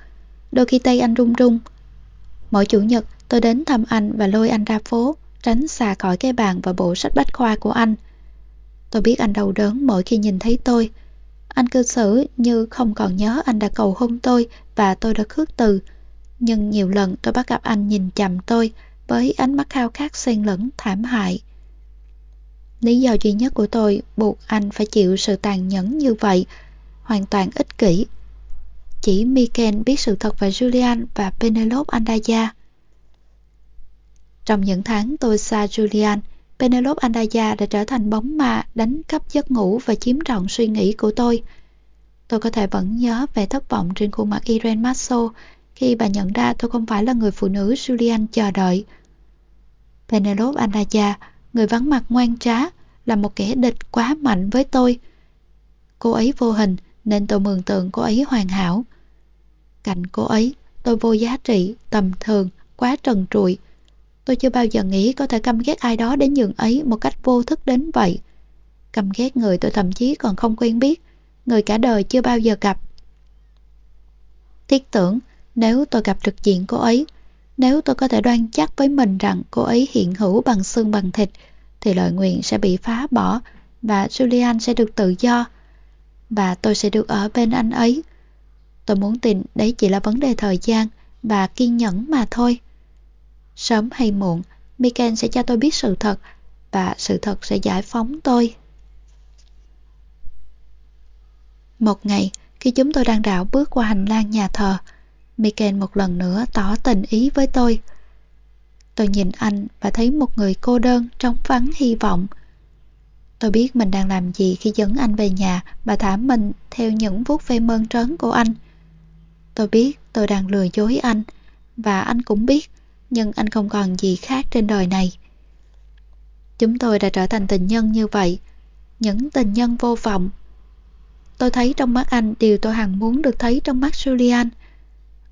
Đôi khi tay anh run run. Mỗi chủ nhật tôi đến thăm anh và lôi anh ra phố, tránh xa khỏi cái bàn và bộ sách bách khoa của anh. Tôi biết anh đau đớn mỗi khi nhìn thấy tôi. Anh cư xử như không còn nhớ anh đã cầu hôn tôi và tôi đã khước từ. Nhưng nhiều lần tôi bắt gặp anh nhìn chầm tôi với ánh mắt khao khát xen lẫn thảm hại. Lý do duy nhất của tôi buộc anh phải chịu sự tàn nhẫn như vậy, hoàn toàn ích kỷ. Chỉ Miken biết sự thật về Julian và Penelope Andaya. Trong những tháng tôi xa Julian, Penelope Andaya đã trở thành bóng ma đánh cắp giấc ngủ và chiếm trọn suy nghĩ của tôi. Tôi có thể vẫn nhớ vẻ thất vọng trên khuôn mặt Irene Masso khi bà nhận ra tôi không phải là người phụ nữ Julian chờ đợi. Penelope Andaya, người vắng mặt ngoan trá, là một kẻ địch quá mạnh với tôi. Cô ấy vô hình nên tôi mường tượng cô ấy hoàn hảo. Cạnh cô ấy, tôi vô giá trị, tầm thường, quá trần trụi, Tôi chưa bao giờ nghĩ có thể căm ghét ai đó đến nhường ấy một cách vô thức đến vậy. Căm ghét người tôi thậm chí còn không quen biết, người cả đời chưa bao giờ gặp. Thiết tưởng, nếu tôi gặp trực diện cô ấy, nếu tôi có thể đoan chắc với mình rằng cô ấy hiện hữu bằng xương bằng thịt, thì lời nguyện sẽ bị phá bỏ và Julian sẽ được tự do. Và tôi sẽ được ở bên anh ấy. Tôi muốn tin đấy chỉ là vấn đề thời gian và kiên nhẫn mà thôi. Sớm hay muộn, Miken sẽ cho tôi biết sự thật và sự thật sẽ giải phóng tôi. Một ngày, khi chúng tôi đang rảo bước qua hành lang nhà thờ, Miken một lần nữa tỏ tình ý với tôi. Tôi nhìn anh và thấy một người cô đơn trống vắng hy vọng. Tôi biết mình đang làm gì khi dẫn anh về nhà và thả mình theo những vuốt ve mơn trớn của anh. Tôi biết tôi đang lừa dối anh và anh cũng biết nhưng anh không còn gì khác trên đời này. Chúng tôi đã trở thành tình nhân như vậy, những tình nhân vô vọng. Tôi thấy trong mắt anh điều tôi hằng muốn được thấy trong mắt Julian.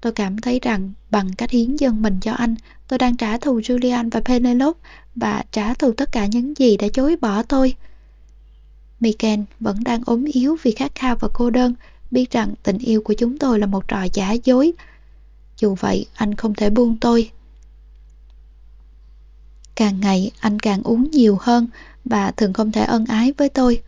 Tôi cảm thấy rằng bằng cách hiến dâng mình cho anh, tôi đang trả thù Julian và Penelope và trả thù tất cả những gì đã chối bỏ tôi. Miken vẫn đang ốm yếu vì khát khao và cô đơn, biết rằng tình yêu của chúng tôi là một trò giả dối. Dù vậy, anh không thể buông tôi. Càng ngày anh càng uống nhiều hơn và thường không thể ân ái với tôi.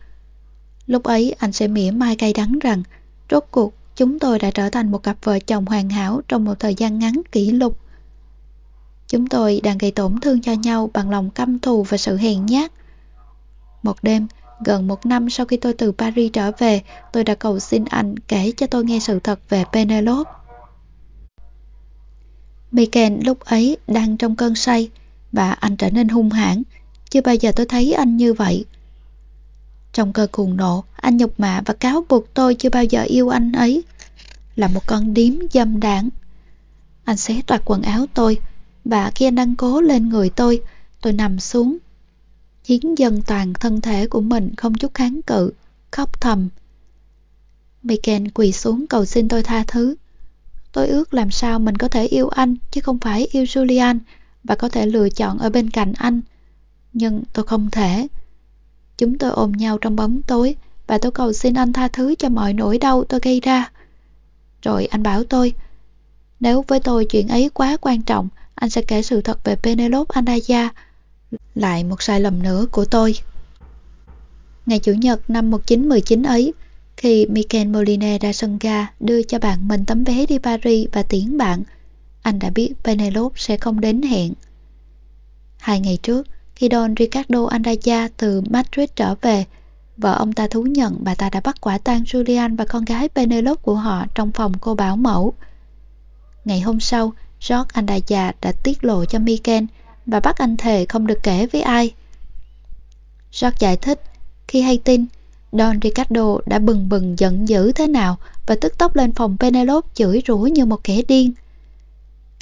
Lúc ấy anh sẽ mỉa mai cay đắng rằng rốt cuộc chúng tôi đã trở thành một cặp vợ chồng hoàn hảo trong một thời gian ngắn kỷ lục. Chúng tôi đang gây tổn thương cho nhau bằng lòng căm thù và sự hèn nhát. Một đêm, gần một năm sau khi tôi từ Paris trở về, tôi đã cầu xin anh kể cho tôi nghe sự thật về Penelope. Miken lúc ấy đang trong cơn say và anh trở nên hung hãn. Chưa bao giờ tôi thấy anh như vậy. Trong cơn cuồng nộ, anh nhục mạ và cáo buộc tôi chưa bao giờ yêu anh ấy. Là một con điếm dâm đảng. Anh xé toạc quần áo tôi và khi anh đang cố lên người tôi, tôi nằm xuống. Hiến dân toàn thân thể của mình không chút kháng cự, khóc thầm. Miken quỳ xuống cầu xin tôi tha thứ. Tôi ước làm sao mình có thể yêu anh chứ không phải yêu Julian và có thể lựa chọn ở bên cạnh anh. Nhưng tôi không thể. Chúng tôi ôm nhau trong bóng tối và tôi cầu xin anh tha thứ cho mọi nỗi đau tôi gây ra. Rồi anh bảo tôi, nếu với tôi chuyện ấy quá quan trọng, anh sẽ kể sự thật về Penelope Anaya. lại một sai lầm nữa của tôi. Ngày Chủ nhật năm 1919 ấy, khi Michael Moline ra sân ga đưa cho bạn mình tấm vé đi Paris và tiễn bạn, anh đã biết Penelope sẽ không đến hẹn. Hai ngày trước, khi Don Ricardo Andaya từ Madrid trở về, vợ ông ta thú nhận bà ta đã bắt quả tang Julian và con gái Penelope của họ trong phòng cô bảo mẫu. Ngày hôm sau, George Andaya đã tiết lộ cho Miken và bắt anh thề không được kể với ai. George giải thích, khi hay tin, Don Ricardo đã bừng bừng giận dữ thế nào và tức tốc lên phòng Penelope chửi rủa như một kẻ điên.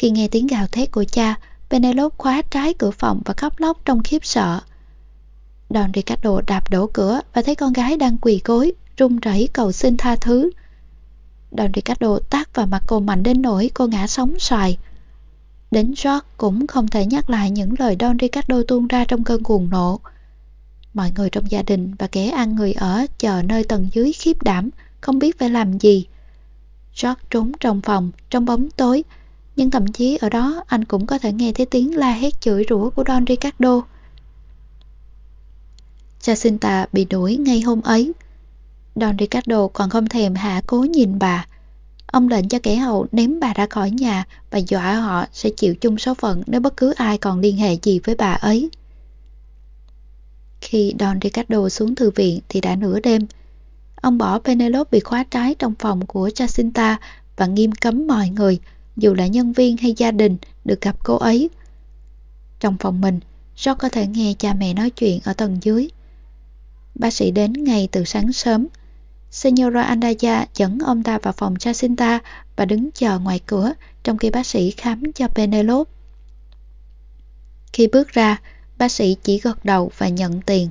Khi nghe tiếng gào thét của cha, Penelope khóa trái cửa phòng và khóc lóc trong khiếp sợ. Don Ricardo đạp đổ cửa và thấy con gái đang quỳ gối, run rẩy cầu xin tha thứ. Don Ricardo tát vào mặt cô mạnh đến nỗi cô ngã sóng xoài. Đến George cũng không thể nhắc lại những lời Don Ricardo tuôn ra trong cơn cuồng nộ. Mọi người trong gia đình và kẻ ăn người ở chờ nơi tầng dưới khiếp đảm, không biết phải làm gì. George trốn trong phòng, trong bóng tối, nhưng thậm chí ở đó, anh cũng có thể nghe thấy tiếng la hét chửi rủa của Don Ricardo. Jacinta bị đuổi ngay hôm ấy. Don Ricardo còn không thèm hạ cố nhìn bà. Ông lệnh cho kẻ hậu ném bà ra khỏi nhà và dọa họ sẽ chịu chung số phận nếu bất cứ ai còn liên hệ gì với bà ấy. Khi Don Ricardo xuống thư viện thì đã nửa đêm. Ông bỏ Penelope bị khóa trái trong phòng của Jacinta và nghiêm cấm mọi người dù là nhân viên hay gia đình, được gặp cô ấy. Trong phòng mình, George có thể nghe cha mẹ nói chuyện ở tầng dưới. Bác sĩ đến ngay từ sáng sớm. Senora Andaya dẫn ông ta vào phòng Jacinta và đứng chờ ngoài cửa trong khi bác sĩ khám cho Penelope. Khi bước ra, bác sĩ chỉ gật đầu và nhận tiền.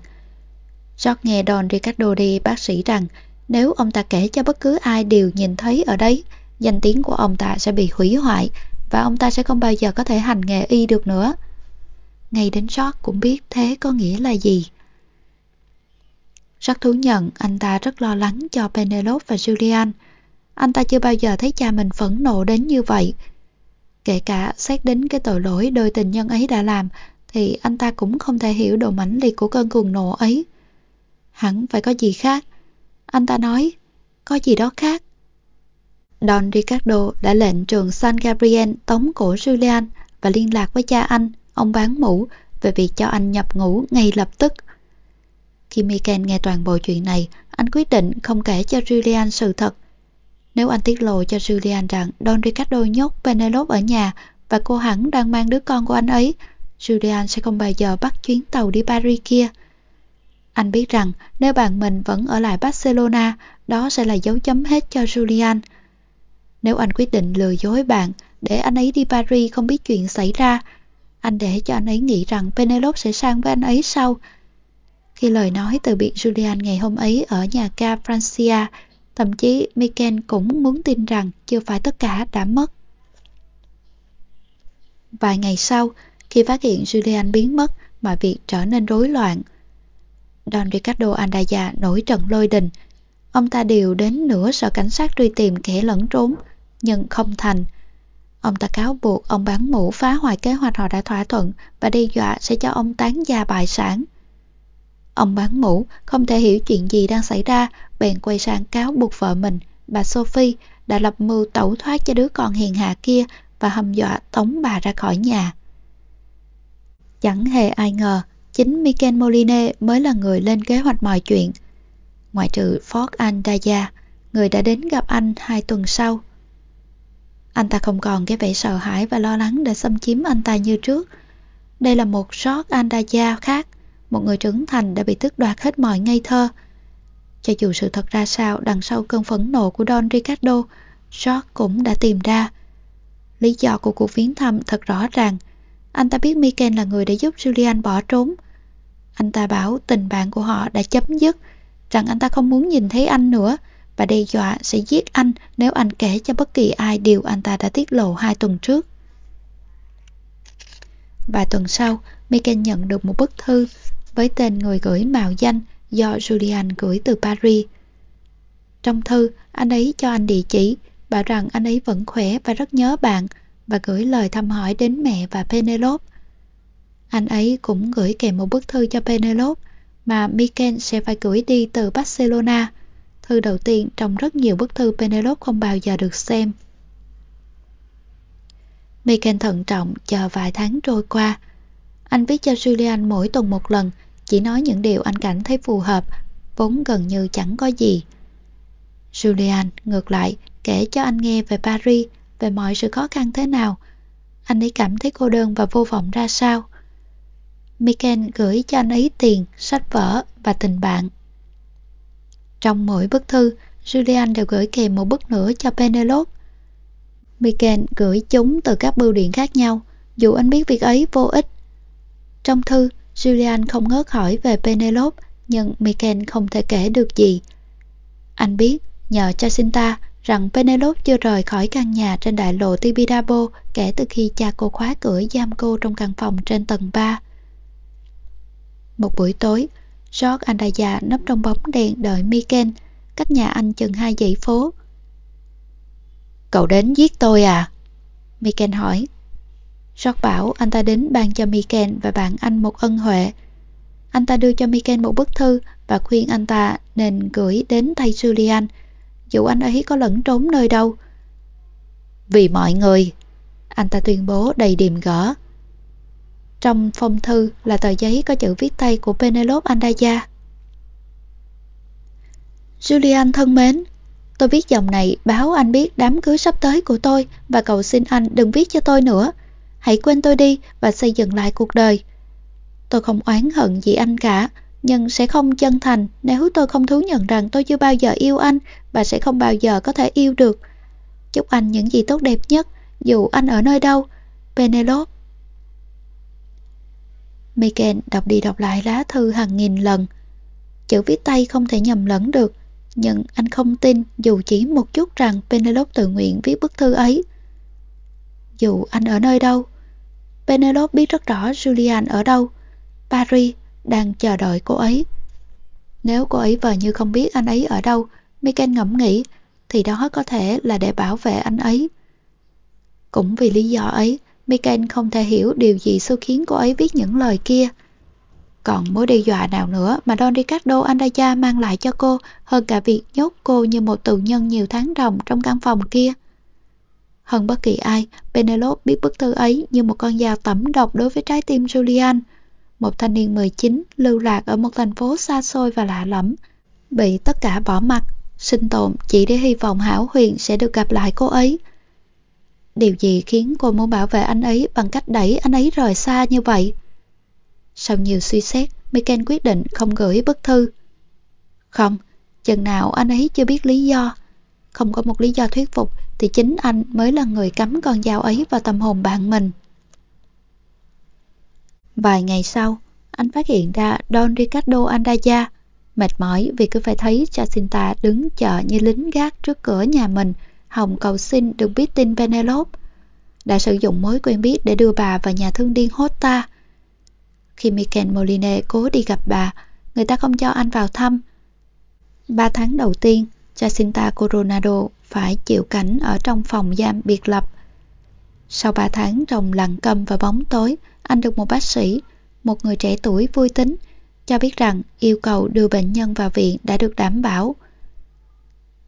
George nghe Don Ricardo đi bác sĩ rằng nếu ông ta kể cho bất cứ ai đều nhìn thấy ở đấy, danh tiếng của ông ta sẽ bị hủy hoại và ông ta sẽ không bao giờ có thể hành nghề y được nữa. Ngay đến George cũng biết thế có nghĩa là gì. George thú nhận anh ta rất lo lắng cho Penelope và Julian. Anh ta chưa bao giờ thấy cha mình phẫn nộ đến như vậy. Kể cả xét đến cái tội lỗi đôi tình nhân ấy đã làm thì anh ta cũng không thể hiểu độ mãnh liệt của cơn cuồng nộ ấy. Hẳn phải có gì khác. Anh ta nói, có gì đó khác. Don Ricardo đã lệnh trường San Gabriel tống cổ Julian và liên lạc với cha anh, ông bán mũ, về việc cho anh nhập ngũ ngay lập tức. Khi Miken nghe toàn bộ chuyện này, anh quyết định không kể cho Julian sự thật. Nếu anh tiết lộ cho Julian rằng Don Ricardo nhốt Penelope ở nhà và cô hẳn đang mang đứa con của anh ấy, Julian sẽ không bao giờ bắt chuyến tàu đi Paris kia. Anh biết rằng nếu bạn mình vẫn ở lại Barcelona, đó sẽ là dấu chấm hết cho Julian. Nếu anh quyết định lừa dối bạn để anh ấy đi Paris không biết chuyện xảy ra, anh để cho anh ấy nghĩ rằng Penelope sẽ sang với anh ấy sau. Khi lời nói từ biệt Julian ngày hôm ấy ở nhà ca Francia, thậm chí Miken cũng muốn tin rằng chưa phải tất cả đã mất. Vài ngày sau, khi phát hiện Julian biến mất, mọi việc trở nên rối loạn. Don Ricardo Andaya nổi trận lôi đình. Ông ta điều đến nửa sở cảnh sát truy tìm kẻ lẫn trốn, nhưng không thành. Ông ta cáo buộc ông bán mũ phá hoại kế hoạch họ đã thỏa thuận và đe dọa sẽ cho ông tán gia bại sản. Ông bán mũ không thể hiểu chuyện gì đang xảy ra, bèn quay sang cáo buộc vợ mình, bà Sophie, đã lập mưu tẩu thoát cho đứa con hiền hạ kia và hâm dọa tống bà ra khỏi nhà. Chẳng hề ai ngờ, chính Mikel Moline mới là người lên kế hoạch mọi chuyện. Ngoại trừ Ford Andaya, người đã đến gặp anh hai tuần sau. Anh ta không còn cái vẻ sợ hãi và lo lắng để xâm chiếm anh ta như trước. Đây là một sót Andaya khác, một người trưởng thành đã bị tước đoạt hết mọi ngây thơ. Cho dù sự thật ra sao đằng sau cơn phẫn nộ của Don Ricardo, George cũng đã tìm ra. Lý do của cuộc viếng thăm thật rõ ràng. Anh ta biết Miken là người đã giúp Julian bỏ trốn. Anh ta bảo tình bạn của họ đã chấm dứt, rằng anh ta không muốn nhìn thấy anh nữa và đe dọa sẽ giết anh nếu anh kể cho bất kỳ ai điều anh ta đã tiết lộ hai tuần trước. Vài tuần sau, Miken nhận được một bức thư với tên người gửi mạo danh do Julian gửi từ Paris. Trong thư, anh ấy cho anh địa chỉ, bảo rằng anh ấy vẫn khỏe và rất nhớ bạn và gửi lời thăm hỏi đến mẹ và Penelope. Anh ấy cũng gửi kèm một bức thư cho Penelope mà Miken sẽ phải gửi đi từ Barcelona. Thư đầu tiên trong rất nhiều bức thư Penelope không bao giờ được xem. Miken thận trọng chờ vài tháng trôi qua. Anh viết cho Julian mỗi tuần một lần, chỉ nói những điều anh cảm thấy phù hợp, vốn gần như chẳng có gì. Julian, ngược lại, kể cho anh nghe về Paris, về mọi sự khó khăn thế nào. Anh ấy cảm thấy cô đơn và vô vọng ra sao. Miken gửi cho anh ấy tiền, sách vở và tình bạn. Trong mỗi bức thư, Julian đều gửi kèm một bức nữa cho Penelope. Miken gửi chúng từ các bưu điện khác nhau, dù anh biết việc ấy vô ích. Trong thư, Julian không ngớt hỏi về Penelope, nhưng Miken không thể kể được gì. Anh biết, nhờ Jacinta, rằng Penelope chưa rời khỏi căn nhà trên đại lộ Tibidabo kể từ khi cha cô khóa cửa giam cô trong căn phòng trên tầng 3. Một buổi tối, George Andaya nấp trong bóng đèn đợi Miken, cách nhà anh chừng hai dãy phố. Cậu đến giết tôi à? Miken hỏi. George bảo anh ta đến ban cho Miken và bạn anh một ân huệ. Anh ta đưa cho Miken một bức thư và khuyên anh ta nên gửi đến tay Julian, dù anh ấy có lẫn trốn nơi đâu. Vì mọi người, anh ta tuyên bố đầy điềm gỡ. Trong phong thư là tờ giấy có chữ viết tay của Penelope Andaya. Julian thân mến, tôi viết dòng này báo anh biết đám cưới sắp tới của tôi và cầu xin anh đừng viết cho tôi nữa. Hãy quên tôi đi và xây dựng lại cuộc đời. Tôi không oán hận gì anh cả, nhưng sẽ không chân thành nếu tôi không thú nhận rằng tôi chưa bao giờ yêu anh và sẽ không bao giờ có thể yêu được. Chúc anh những gì tốt đẹp nhất, dù anh ở nơi đâu. Penelope Miken đọc đi đọc lại lá thư hàng nghìn lần. Chữ viết tay không thể nhầm lẫn được, nhưng anh không tin dù chỉ một chút rằng Penelope tự nguyện viết bức thư ấy. Dù anh ở nơi đâu, Penelope biết rất rõ Julian ở đâu. Paris đang chờ đợi cô ấy. Nếu cô ấy vờ như không biết anh ấy ở đâu, Miken ngẫm nghĩ, thì đó có thể là để bảo vệ anh ấy. Cũng vì lý do ấy, Megan không thể hiểu điều gì xu khiến cô ấy viết những lời kia. Còn mối đe dọa nào nữa mà Don Ricardo Andaya mang lại cho cô hơn cả việc nhốt cô như một tù nhân nhiều tháng ròng trong căn phòng kia. Hơn bất kỳ ai, Penelope biết bức thư ấy như một con dao tẩm độc đối với trái tim Julian. một thanh niên 19 lưu lạc ở một thành phố xa xôi và lạ lẫm, bị tất cả bỏ mặt, sinh tồn chỉ để hy vọng Hảo Huyền sẽ được gặp lại cô ấy. Điều gì khiến cô muốn bảo vệ anh ấy bằng cách đẩy anh ấy rời xa như vậy? Sau nhiều suy xét, Miken quyết định không gửi bức thư. Không, chừng nào anh ấy chưa biết lý do. Không có một lý do thuyết phục thì chính anh mới là người cắm con dao ấy vào tâm hồn bạn mình. Vài ngày sau, anh phát hiện ra Don Ricardo Andaya mệt mỏi vì cứ phải thấy Jacinta đứng chờ như lính gác trước cửa nhà mình, hồng cầu xin được biết tin Penelope. Đã sử dụng mối quen biết để đưa bà vào nhà thương điên Hota. Khi Michael Moline cố đi gặp bà, người ta không cho anh vào thăm. Ba tháng đầu tiên, Jacinta Coronado phải chịu cảnh ở trong phòng giam biệt lập. Sau ba tháng trong lặng câm và bóng tối, anh được một bác sĩ, một người trẻ tuổi vui tính, cho biết rằng yêu cầu đưa bệnh nhân vào viện đã được đảm bảo.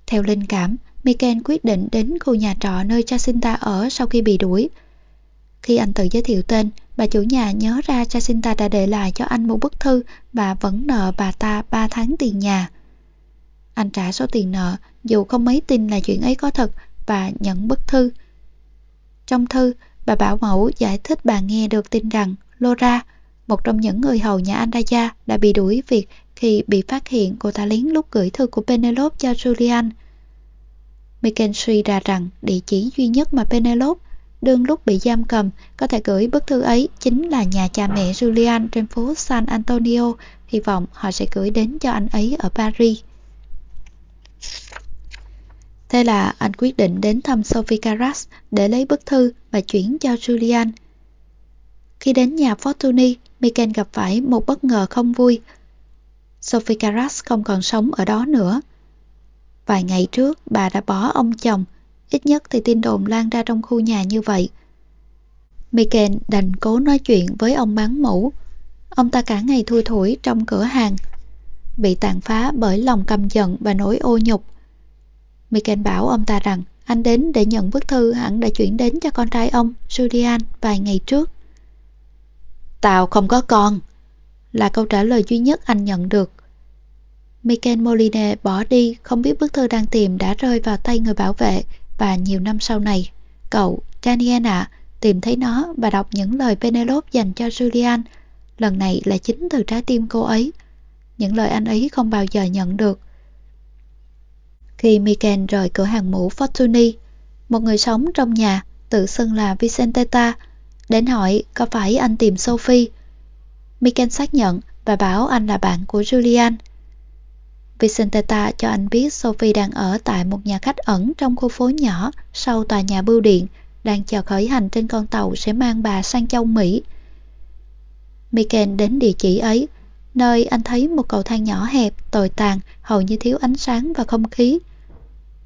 Theo linh cảm, Miken quyết định đến khu nhà trọ nơi Jacinta ở sau khi bị đuổi. Khi anh tự giới thiệu tên, bà chủ nhà nhớ ra Jacinta đã để lại cho anh một bức thư và vẫn nợ bà ta 3 tháng tiền nhà. Anh trả số tiền nợ dù không mấy tin là chuyện ấy có thật và nhận bức thư. Trong thư, bà bảo mẫu giải thích bà nghe được tin rằng Laura, một trong những người hầu nhà Andaya, đã bị đuổi việc khi bị phát hiện cô ta lén lúc gửi thư của Penelope cho Julian. Miken suy ra rằng địa chỉ duy nhất mà Penelope đương lúc bị giam cầm có thể gửi bức thư ấy chính là nhà cha mẹ Julian trên phố San Antonio, hy vọng họ sẽ gửi đến cho anh ấy ở Paris. Thế là anh quyết định đến thăm Sophie Carras để lấy bức thư và chuyển cho Julian. Khi đến nhà Fortuny, Miken gặp phải một bất ngờ không vui. Sophie Carras không còn sống ở đó nữa. Vài ngày trước, bà đã bỏ ông chồng, ít nhất thì tin đồn lan ra trong khu nhà như vậy. Miken đành cố nói chuyện với ông bán mũ. Ông ta cả ngày thui thủi trong cửa hàng, bị tàn phá bởi lòng căm giận và nỗi ô nhục. Miken bảo ông ta rằng anh đến để nhận bức thư hẳn đã chuyển đến cho con trai ông, Julian, vài ngày trước. Tao không có con, là câu trả lời duy nhất anh nhận được. Michael Moline bỏ đi, không biết bức thư đang tìm đã rơi vào tay người bảo vệ và nhiều năm sau này, cậu, Daniel ạ, tìm thấy nó và đọc những lời Penelope dành cho Julian. Lần này là chính từ trái tim cô ấy. Những lời anh ấy không bao giờ nhận được. Khi Miken rời cửa hàng mũ Fortuny, một người sống trong nhà tự xưng là Vicenteta đến hỏi có phải anh tìm Sophie. Miken xác nhận và bảo anh là bạn của Julian. Vicenteta cho anh biết Sophie đang ở tại một nhà khách ẩn trong khu phố nhỏ sau tòa nhà bưu điện, đang chờ khởi hành trên con tàu sẽ mang bà sang châu Mỹ. Miken đến địa chỉ ấy, nơi anh thấy một cầu thang nhỏ hẹp, tồi tàn, hầu như thiếu ánh sáng và không khí.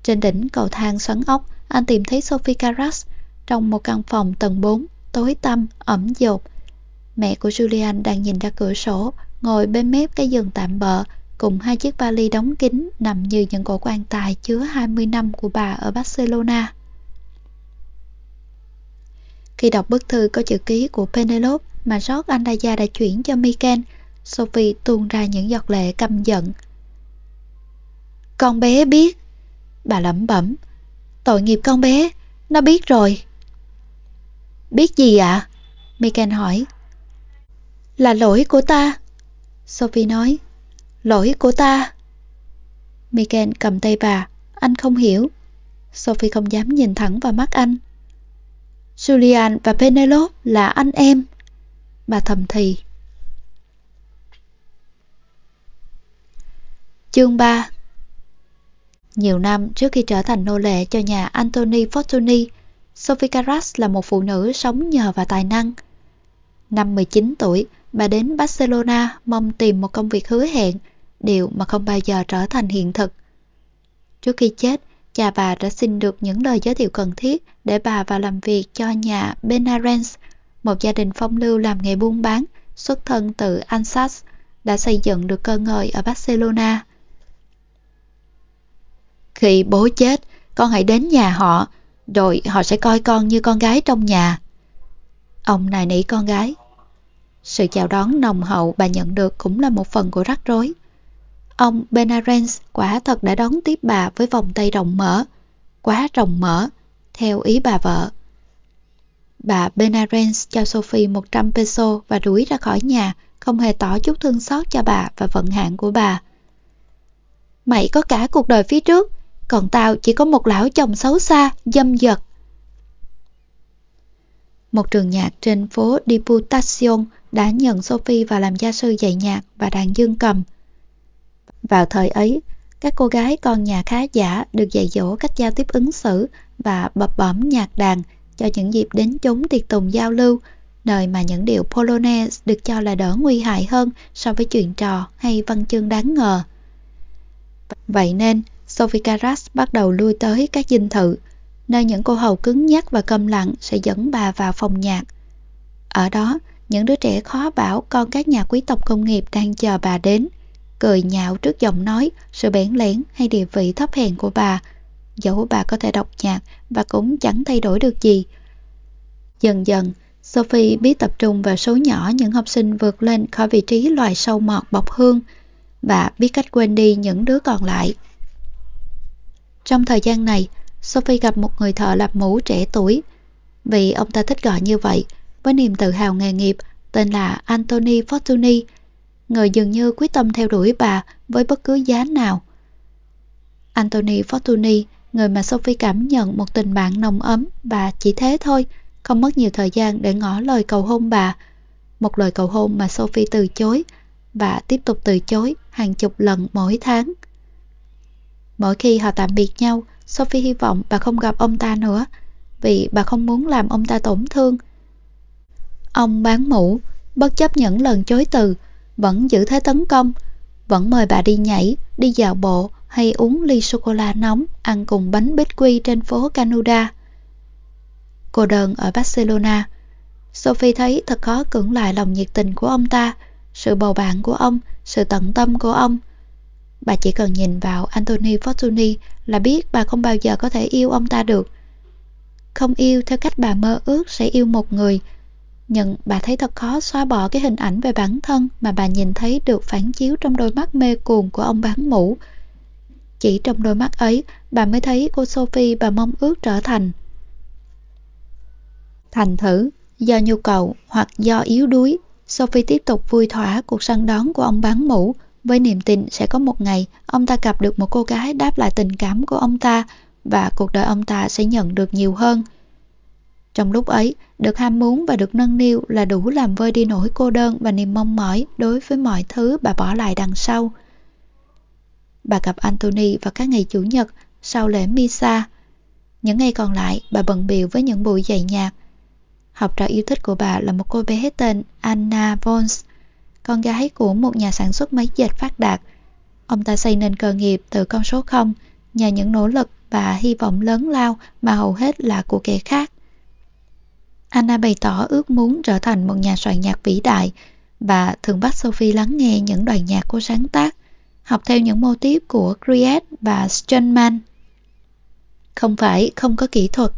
Trên đỉnh cầu thang xoắn ốc, anh tìm thấy Sophie Carras trong một căn phòng tầng 4, tối tăm, ẩm dột. Mẹ của Julian đang nhìn ra cửa sổ, ngồi bên mép cái giường tạm bợ, cùng hai chiếc vali đóng kín nằm như những cổ quan tài chứa 20 năm của bà ở Barcelona. Khi đọc bức thư có chữ ký của Penelope mà George Andaya đã chuyển cho Miken, Sophie tuôn ra những giọt lệ căm giận. Con bé biết Bà lẩm bẩm. Tội nghiệp con bé, nó biết rồi. Biết gì ạ? À? Miken hỏi. Là lỗi của ta. Sophie nói. Lỗi của ta. Megan cầm tay bà. Anh không hiểu. Sophie không dám nhìn thẳng vào mắt anh. Julian và Penelope là anh em. Bà thầm thì. Chương 3 nhiều năm trước khi trở thành nô lệ cho nhà Anthony Fortuny, Sophie Carras là một phụ nữ sống nhờ vào tài năng. Năm 19 tuổi, bà đến Barcelona mong tìm một công việc hứa hẹn, điều mà không bao giờ trở thành hiện thực. Trước khi chết, cha bà đã xin được những lời giới thiệu cần thiết để bà vào làm việc cho nhà Benarens, một gia đình phong lưu làm nghề buôn bán, xuất thân từ Ansas, đã xây dựng được cơ ngơi ở Barcelona. Khi bố chết, con hãy đến nhà họ, rồi họ sẽ coi con như con gái trong nhà. Ông nài nỉ con gái. Sự chào đón nồng hậu bà nhận được cũng là một phần của rắc rối. Ông Benarens quả thật đã đón tiếp bà với vòng tay rộng mở, quá rộng mở, theo ý bà vợ. Bà Benarens cho Sophie 100 peso và đuổi ra khỏi nhà, không hề tỏ chút thương xót cho bà và vận hạn của bà. Mày có cả cuộc đời phía trước, còn tao chỉ có một lão chồng xấu xa, dâm dật. Một trường nhạc trên phố Diputación đã nhận Sophie vào làm gia sư dạy nhạc và đàn dương cầm. Vào thời ấy, các cô gái con nhà khá giả được dạy dỗ cách giao tiếp ứng xử và bập bẩm nhạc đàn cho những dịp đến chốn tiệc tùng giao lưu, nơi mà những điệu Polonaise được cho là đỡ nguy hại hơn so với chuyện trò hay văn chương đáng ngờ. Vậy nên, Sophie Caras bắt đầu lui tới các dinh thự, nơi những cô hầu cứng nhắc và câm lặng sẽ dẫn bà vào phòng nhạc. Ở đó, những đứa trẻ khó bảo con các nhà quý tộc công nghiệp đang chờ bà đến, cười nhạo trước giọng nói, sự bẽn lẽn hay địa vị thấp hèn của bà, dẫu bà có thể đọc nhạc và cũng chẳng thay đổi được gì. Dần dần, Sophie biết tập trung vào số nhỏ những học sinh vượt lên khỏi vị trí loài sâu mọt bọc hương và biết cách quên đi những đứa còn lại. Trong thời gian này, Sophie gặp một người thợ làm mũ trẻ tuổi. Vì ông ta thích gọi như vậy, với niềm tự hào nghề nghiệp, tên là Anthony Fortuny, người dường như quyết tâm theo đuổi bà với bất cứ giá nào. Anthony Fortuny, người mà Sophie cảm nhận một tình bạn nồng ấm và chỉ thế thôi, không mất nhiều thời gian để ngỏ lời cầu hôn bà. Một lời cầu hôn mà Sophie từ chối và tiếp tục từ chối hàng chục lần mỗi tháng. Mỗi khi họ tạm biệt nhau, Sophie hy vọng bà không gặp ông ta nữa, vì bà không muốn làm ông ta tổn thương. Ông bán mũ, bất chấp những lần chối từ, vẫn giữ thế tấn công, vẫn mời bà đi nhảy, đi dạo bộ hay uống ly sô-cô-la nóng ăn cùng bánh bít quy trên phố Canuda. Cô đơn ở Barcelona, Sophie thấy thật khó cưỡng lại lòng nhiệt tình của ông ta, sự bầu bạn của ông, sự tận tâm của ông. Bà chỉ cần nhìn vào Anthony Fortuny là biết bà không bao giờ có thể yêu ông ta được. Không yêu theo cách bà mơ ước sẽ yêu một người, nhưng bà thấy thật khó xóa bỏ cái hình ảnh về bản thân mà bà nhìn thấy được phản chiếu trong đôi mắt mê cuồng của ông bán mũ. Chỉ trong đôi mắt ấy, bà mới thấy cô Sophie bà mong ước trở thành. Thành thử, do nhu cầu hoặc do yếu đuối, Sophie tiếp tục vui thỏa cuộc săn đón của ông bán mũ, với niềm tin sẽ có một ngày ông ta gặp được một cô gái đáp lại tình cảm của ông ta và cuộc đời ông ta sẽ nhận được nhiều hơn. Trong lúc ấy, được ham muốn và được nâng niu là đủ làm vơi đi nỗi cô đơn và niềm mong mỏi đối với mọi thứ bà bỏ lại đằng sau. Bà gặp Anthony vào các ngày Chủ nhật sau lễ Misa. Những ngày còn lại, bà bận biểu với những buổi dạy nhạc. Học trò yêu thích của bà là một cô bé tên Anna Vons, con gái của một nhà sản xuất máy dệt phát đạt. Ông ta xây nên cơ nghiệp từ con số 0 nhờ những nỗ lực và hy vọng lớn lao mà hầu hết là của kẻ khác. Anna bày tỏ ước muốn trở thành một nhà soạn nhạc vĩ đại và thường bắt Sophie lắng nghe những đoạn nhạc cô sáng tác, học theo những mô típ của Grieg và Strunman. Không phải không có kỹ thuật.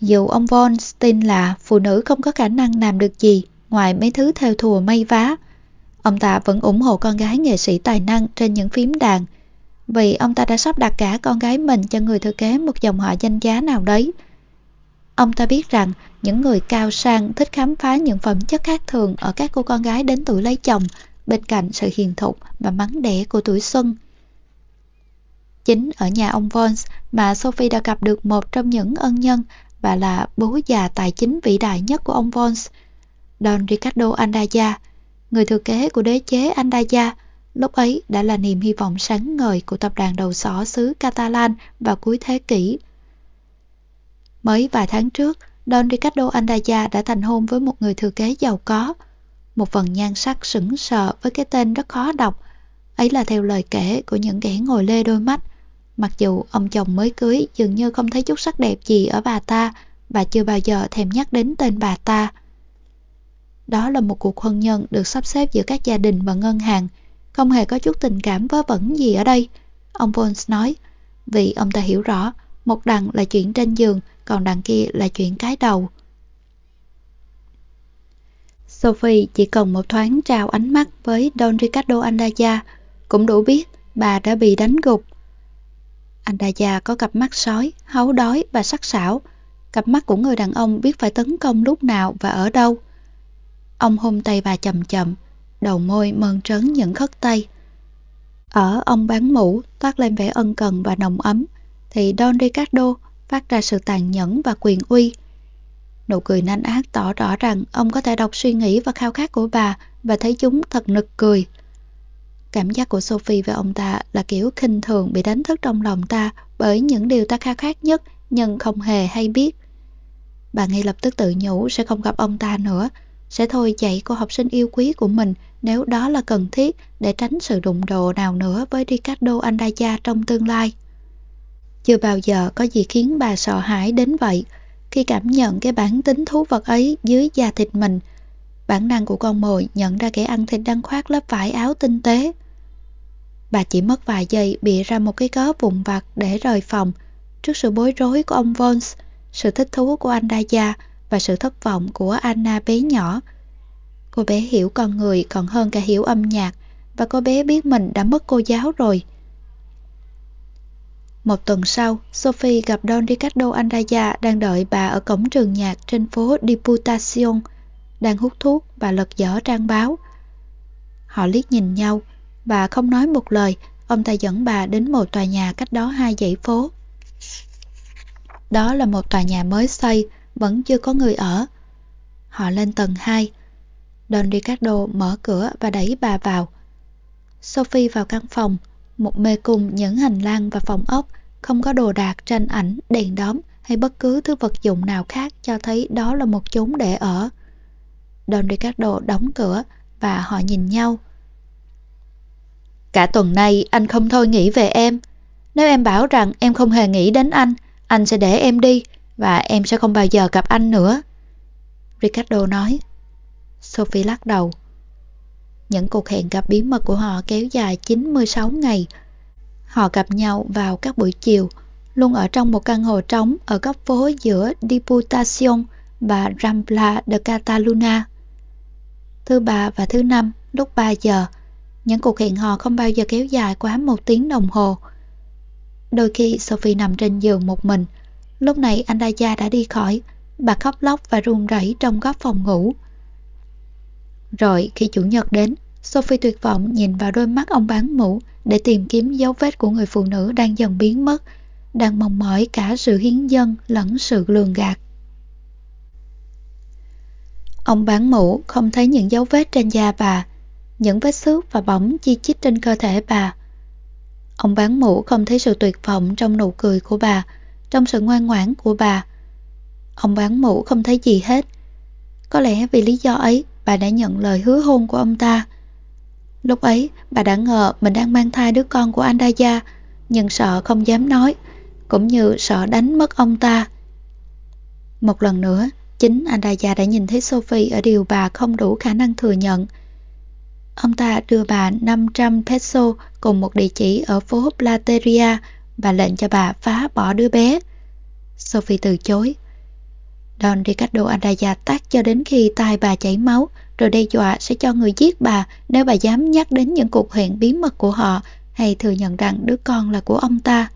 Dù ông Von tin là phụ nữ không có khả năng làm được gì ngoài mấy thứ theo thùa may vá, ông ta vẫn ủng hộ con gái nghệ sĩ tài năng trên những phím đàn vì ông ta đã sắp đặt cả con gái mình cho người thừa kế một dòng họ danh giá nào đấy – Ông ta biết rằng những người cao sang thích khám phá những phẩm chất khác thường ở các cô con gái đến tuổi lấy chồng bên cạnh sự hiền thục và mắng đẻ của tuổi xuân. Chính ở nhà ông Vons mà Sophie đã gặp được một trong những ân nhân và là bố già tài chính vĩ đại nhất của ông Vons, Don Ricardo Andaya, người thừa kế của đế chế Andaya, lúc ấy đã là niềm hy vọng sáng ngời của tập đoàn đầu sỏ xứ Catalan vào cuối thế kỷ Mới vài tháng trước, Don Ricardo Andaya đã thành hôn với một người thừa kế giàu có. Một phần nhan sắc sững sờ với cái tên rất khó đọc. Ấy là theo lời kể của những kẻ ngồi lê đôi mắt. Mặc dù ông chồng mới cưới dường như không thấy chút sắc đẹp gì ở bà ta và chưa bao giờ thèm nhắc đến tên bà ta. Đó là một cuộc hôn nhân được sắp xếp giữa các gia đình và ngân hàng. Không hề có chút tình cảm vớ vẩn gì ở đây. Ông Vons nói, vì ông ta hiểu rõ, một đằng là chuyện trên giường, còn đằng kia là chuyện cái đầu. Sophie chỉ cần một thoáng trao ánh mắt với Don Ricardo Andaya cũng đủ biết bà đã bị đánh gục. Andaya có cặp mắt sói, háu đói và sắc sảo, cặp mắt của người đàn ông biết phải tấn công lúc nào và ở đâu. Ông hôn tay bà chậm chậm, đầu môi mơn trớn những khất tay. Ở ông bán mũ toát lên vẻ ân cần và nồng ấm, thì Don Ricardo phát ra sự tàn nhẫn và quyền uy. Nụ cười nanh ác tỏ rõ rằng ông có thể đọc suy nghĩ và khao khát của bà và thấy chúng thật nực cười. Cảm giác của Sophie về ông ta là kiểu khinh thường bị đánh thức trong lòng ta bởi những điều ta khao khát nhất nhưng không hề hay biết. Bà ngay lập tức tự nhủ sẽ không gặp ông ta nữa, sẽ thôi dạy cô học sinh yêu quý của mình nếu đó là cần thiết để tránh sự đụng độ nào nữa với Ricardo Andaya trong tương lai. Chưa bao giờ có gì khiến bà sợ hãi đến vậy khi cảm nhận cái bản tính thú vật ấy dưới da thịt mình. Bản năng của con mồi nhận ra kẻ ăn thịt đang khoác lớp vải áo tinh tế. Bà chỉ mất vài giây bịa ra một cái cớ vụn vặt để rời phòng trước sự bối rối của ông Vons, sự thích thú của anh Daya và sự thất vọng của Anna bé nhỏ. Cô bé hiểu con người còn hơn cả hiểu âm nhạc và cô bé biết mình đã mất cô giáo rồi. Một tuần sau, Sophie gặp Don Ricardo Andaya đang đợi bà ở cổng trường nhạc trên phố Diputación, đang hút thuốc và lật dở trang báo. Họ liếc nhìn nhau, bà không nói một lời, ông ta dẫn bà đến một tòa nhà cách đó hai dãy phố. Đó là một tòa nhà mới xây, vẫn chưa có người ở. Họ lên tầng 2. Don Ricardo mở cửa và đẩy bà vào. Sophie vào căn phòng, một mê cung những hành lang và phòng ốc, không có đồ đạc, tranh ảnh, đèn đóm hay bất cứ thứ vật dụng nào khác cho thấy đó là một chốn để ở. Don Ricardo đóng cửa và họ nhìn nhau. Cả tuần nay anh không thôi nghĩ về em. Nếu em bảo rằng em không hề nghĩ đến anh, anh sẽ để em đi và em sẽ không bao giờ gặp anh nữa. Ricardo nói. Sophie lắc đầu. Những cuộc hẹn gặp bí mật của họ kéo dài 96 ngày. Họ gặp nhau vào các buổi chiều, luôn ở trong một căn hộ trống ở góc phố giữa Diputación và Rambla de Cataluna. Thứ ba và thứ năm, lúc 3 giờ, những cuộc hẹn hò không bao giờ kéo dài quá một tiếng đồng hồ. Đôi khi Sophie nằm trên giường một mình, lúc này anh Andaya đã đi khỏi, bà khóc lóc và run rẩy trong góc phòng ngủ. Rồi khi chủ nhật đến, Sophie tuyệt vọng nhìn vào đôi mắt ông bán mũ để tìm kiếm dấu vết của người phụ nữ đang dần biến mất, đang mong mỏi cả sự hiến dân lẫn sự lường gạt. Ông bán mũ không thấy những dấu vết trên da bà, những vết xước và bỏng chi chít trên cơ thể bà. Ông bán mũ không thấy sự tuyệt vọng trong nụ cười của bà, trong sự ngoan ngoãn của bà. Ông bán mũ không thấy gì hết. Có lẽ vì lý do ấy, bà đã nhận lời hứa hôn của ông ta. Lúc ấy, bà đã ngờ mình đang mang thai đứa con của Andaya, nhưng sợ không dám nói, cũng như sợ đánh mất ông ta. Một lần nữa, chính Andaya đã nhìn thấy Sophie ở điều bà không đủ khả năng thừa nhận. Ông ta đưa bà 500 peso cùng một địa chỉ ở phố Plateria và lệnh cho bà phá bỏ đứa bé. Sophie từ chối. Don Ricardo Andaya tác cho đến khi tai bà chảy máu, rồi đe dọa sẽ cho người giết bà nếu bà dám nhắc đến những cuộc hẹn bí mật của họ hay thừa nhận rằng đứa con là của ông ta.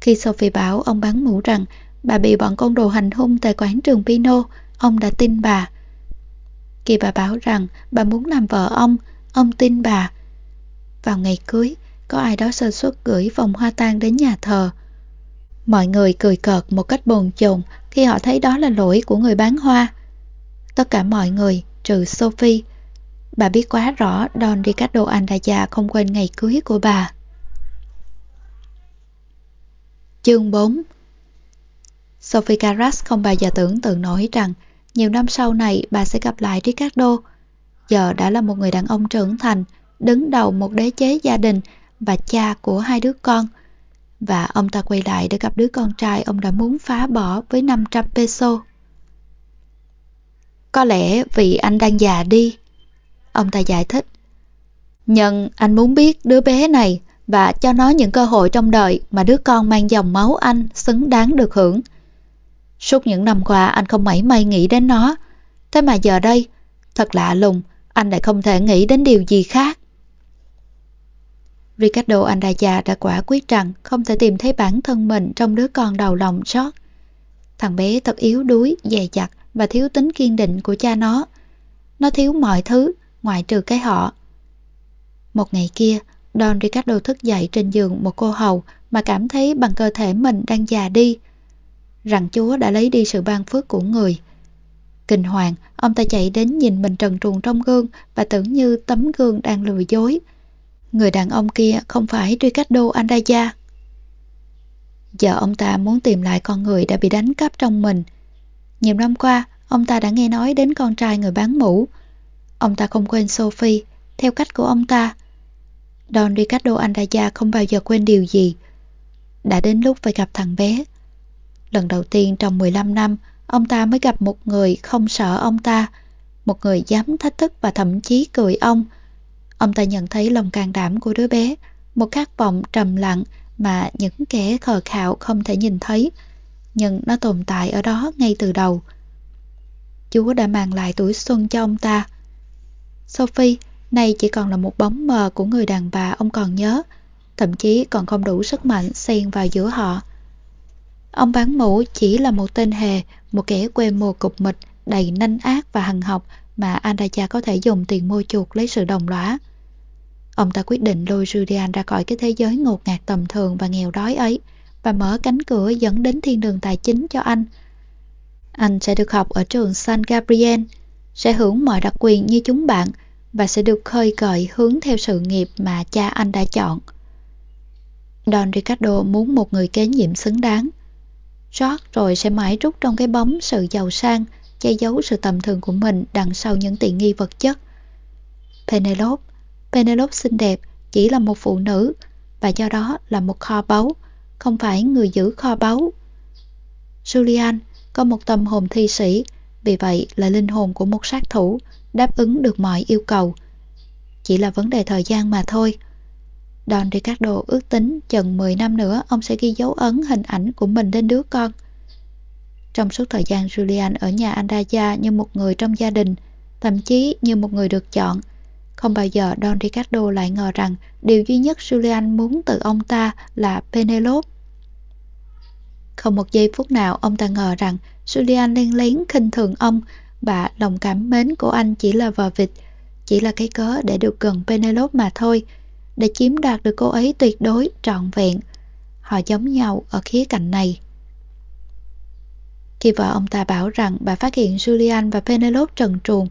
Khi Sophie bảo ông bán mũ rằng bà bị bọn con đồ hành hung tại quán trường Pino, ông đã tin bà. Khi bà bảo rằng bà muốn làm vợ ông, ông tin bà. Vào ngày cưới, có ai đó sơ suất gửi vòng hoa tang đến nhà thờ. Mọi người cười cợt một cách bồn chồn khi họ thấy đó là lỗi của người bán hoa. Tất cả mọi người, trừ Sophie. Bà biết quá rõ Don Ricardo Andaya không quên ngày cưới của bà. Chương 4 Sophie Carras không bao giờ tưởng tượng nổi rằng nhiều năm sau này bà sẽ gặp lại Ricardo. Giờ đã là một người đàn ông trưởng thành, đứng đầu một đế chế gia đình và cha của hai đứa con. Và ông ta quay lại để gặp đứa con trai ông đã muốn phá bỏ với 500 peso. Có lẽ vì anh đang già đi. Ông ta giải thích. Nhưng anh muốn biết đứa bé này và cho nó những cơ hội trong đời mà đứa con mang dòng máu anh xứng đáng được hưởng. Suốt những năm qua anh không mảy may nghĩ đến nó. Thế mà giờ đây, Thật lạ lùng, anh lại không thể nghĩ đến điều gì khác. Ricardo Andaya đã quả quyết rằng không thể tìm thấy bản thân mình trong đứa con đầu lòng sót. Thằng bé thật yếu đuối, dày dặt và thiếu tính kiên định của cha nó. Nó thiếu mọi thứ, ngoại trừ cái họ. Một ngày kia, Don Ricardo thức dậy trên giường một cô hầu mà cảm thấy bằng cơ thể mình đang già đi. Rằng Chúa đã lấy đi sự ban phước của người. Kinh hoàng, ông ta chạy đến nhìn mình trần truồng trong gương và tưởng như tấm gương đang lừa dối. Người đàn ông kia không phải Ricardo Andaya. Giờ ông ta muốn tìm lại con người đã bị đánh cắp trong mình. Nhiều năm qua, ông ta đã nghe nói đến con trai người bán mũ. Ông ta không quên Sophie, theo cách của ông ta. Don Ricardo Andaya không bao giờ quên điều gì. Đã đến lúc phải gặp thằng bé. Lần đầu tiên trong 15 năm, ông ta mới gặp một người không sợ ông ta, một người dám thách thức và thậm chí cười ông. Ông ta nhận thấy lòng can đảm của đứa bé, một khát vọng trầm lặng mà những kẻ khờ khạo không thể nhìn thấy, nhưng nó tồn tại ở đó ngay từ đầu. Chúa đã mang lại tuổi xuân cho ông ta. Sophie, nay chỉ còn là một bóng mờ của người đàn bà ông còn nhớ, thậm chí còn không đủ sức mạnh xen vào giữa họ. Ông bán mũ chỉ là một tên hề, một kẻ quê mùa cục mịch, đầy nanh ác và hằng học mà Andacha có thể dùng tiền mua chuộc lấy sự đồng lõa. Ông ta quyết định lôi Julian ra khỏi cái thế giới ngột ngạt tầm thường và nghèo đói ấy và mở cánh cửa dẫn đến thiên đường tài chính cho anh. Anh sẽ được học ở trường San Gabriel, sẽ hưởng mọi đặc quyền như chúng bạn và sẽ được khơi gợi hướng theo sự nghiệp mà cha anh đã chọn. Don Ricardo muốn một người kế nhiệm xứng đáng. George rồi sẽ mãi rút trong cái bóng sự giàu sang, che giấu sự tầm thường của mình đằng sau những tiện nghi vật chất. Penelope, Penelope xinh đẹp, chỉ là một phụ nữ và do đó là một kho báu, không phải người giữ kho báu. Julian có một tâm hồn thi sĩ, vì vậy là linh hồn của một sát thủ, đáp ứng được mọi yêu cầu. Chỉ là vấn đề thời gian mà thôi. Don Ricardo ước tính chừng 10 năm nữa ông sẽ ghi dấu ấn hình ảnh của mình lên đứa con. Trong suốt thời gian Julian ở nhà Andaya như một người trong gia đình, thậm chí như một người được chọn, không bao giờ Don Ricardo lại ngờ rằng điều duy nhất Julian muốn từ ông ta là Penelope. Không một giây phút nào ông ta ngờ rằng Julian len lén khinh thường ông và lòng cảm mến của anh chỉ là vờ vịt, chỉ là cái cớ để được gần Penelope mà thôi, để chiếm đoạt được cô ấy tuyệt đối, trọn vẹn. Họ giống nhau ở khía cạnh này. Khi vợ ông ta bảo rằng bà phát hiện Julian và Penelope trần truồng,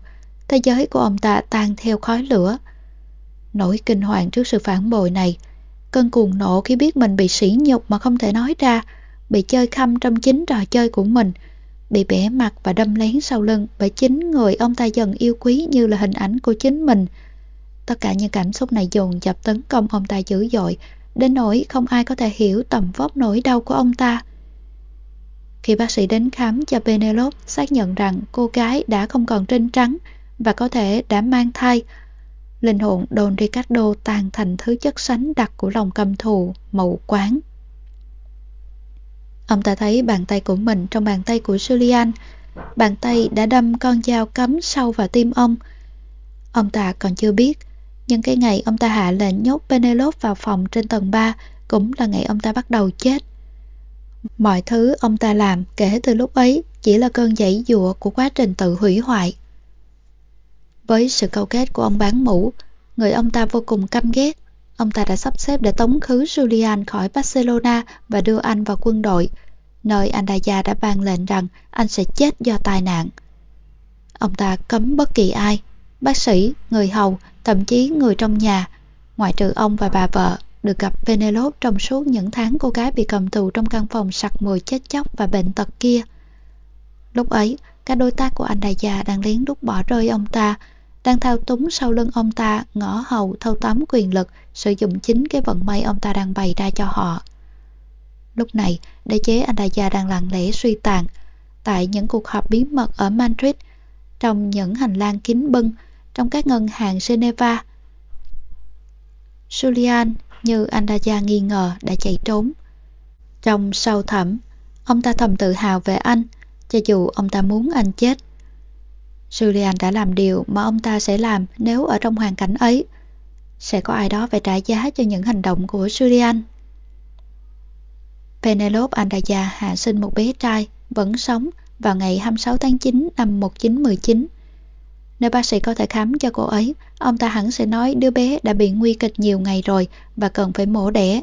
thế giới của ông ta tan theo khói lửa. Nỗi kinh hoàng trước sự phản bội này, cơn cuồng nộ khi biết mình bị sỉ nhục mà không thể nói ra, bị chơi khăm trong chính trò chơi của mình, bị bẻ mặt và đâm lén sau lưng bởi chính người ông ta dần yêu quý như là hình ảnh của chính mình. Tất cả những cảm xúc này dồn dập tấn công ông ta dữ dội, đến nỗi không ai có thể hiểu tầm vóc nỗi đau của ông ta. Khi bác sĩ đến khám cho Penelope xác nhận rằng cô gái đã không còn trinh trắng và có thể đã mang thai, linh hồn Don Ricardo tan thành thứ chất sánh đặc của lòng căm thù, mậu quán. Ông ta thấy bàn tay của mình trong bàn tay của Julian. Bàn tay đã đâm con dao cắm sâu vào tim ông. Ông ta còn chưa biết, nhưng cái ngày ông ta hạ lệnh nhốt Penelope vào phòng trên tầng 3 cũng là ngày ông ta bắt đầu chết. Mọi thứ ông ta làm kể từ lúc ấy chỉ là cơn dãy dụa của quá trình tự hủy hoại. Với sự câu kết của ông bán mũ, người ông ta vô cùng căm ghét. Ông ta đã sắp xếp để tống khứ Julian khỏi Barcelona và đưa anh vào quân đội, nơi Andaya đã ban lệnh rằng anh sẽ chết do tai nạn. Ông ta cấm bất kỳ ai, bác sĩ, người hầu, thậm chí người trong nhà, ngoại trừ ông và bà vợ, được gặp Penelope trong suốt những tháng cô gái bị cầm tù trong căn phòng sặc mùi chết chóc và bệnh tật kia. Lúc ấy, các đối tác của Andaya đang lén đút bỏ rơi ông ta, đang thao túng sau lưng ông ta ngõ hầu thâu tóm quyền lực sử dụng chính cái vận may ông ta đang bày ra cho họ. Lúc này, đế chế Andaya đang lặng lẽ suy tàn. Tại những cuộc họp bí mật ở Madrid, trong những hành lang kín bưng, trong các ngân hàng Geneva, Julian, như Andaya nghi ngờ, đã chạy trốn. Trong sâu thẳm, ông ta thầm tự hào về anh, cho dù ông ta muốn anh chết. Julian đã làm điều mà ông ta sẽ làm nếu ở trong hoàn cảnh ấy. Sẽ có ai đó phải trả giá cho những hành động của Julian. Penelope Andaya hạ sinh một bé trai, vẫn sống vào ngày 26 tháng 9 năm 1919. Nếu bác sĩ có thể khám cho cô ấy, ông ta hẳn sẽ nói đứa bé đã bị nguy kịch nhiều ngày rồi và cần phải mổ đẻ.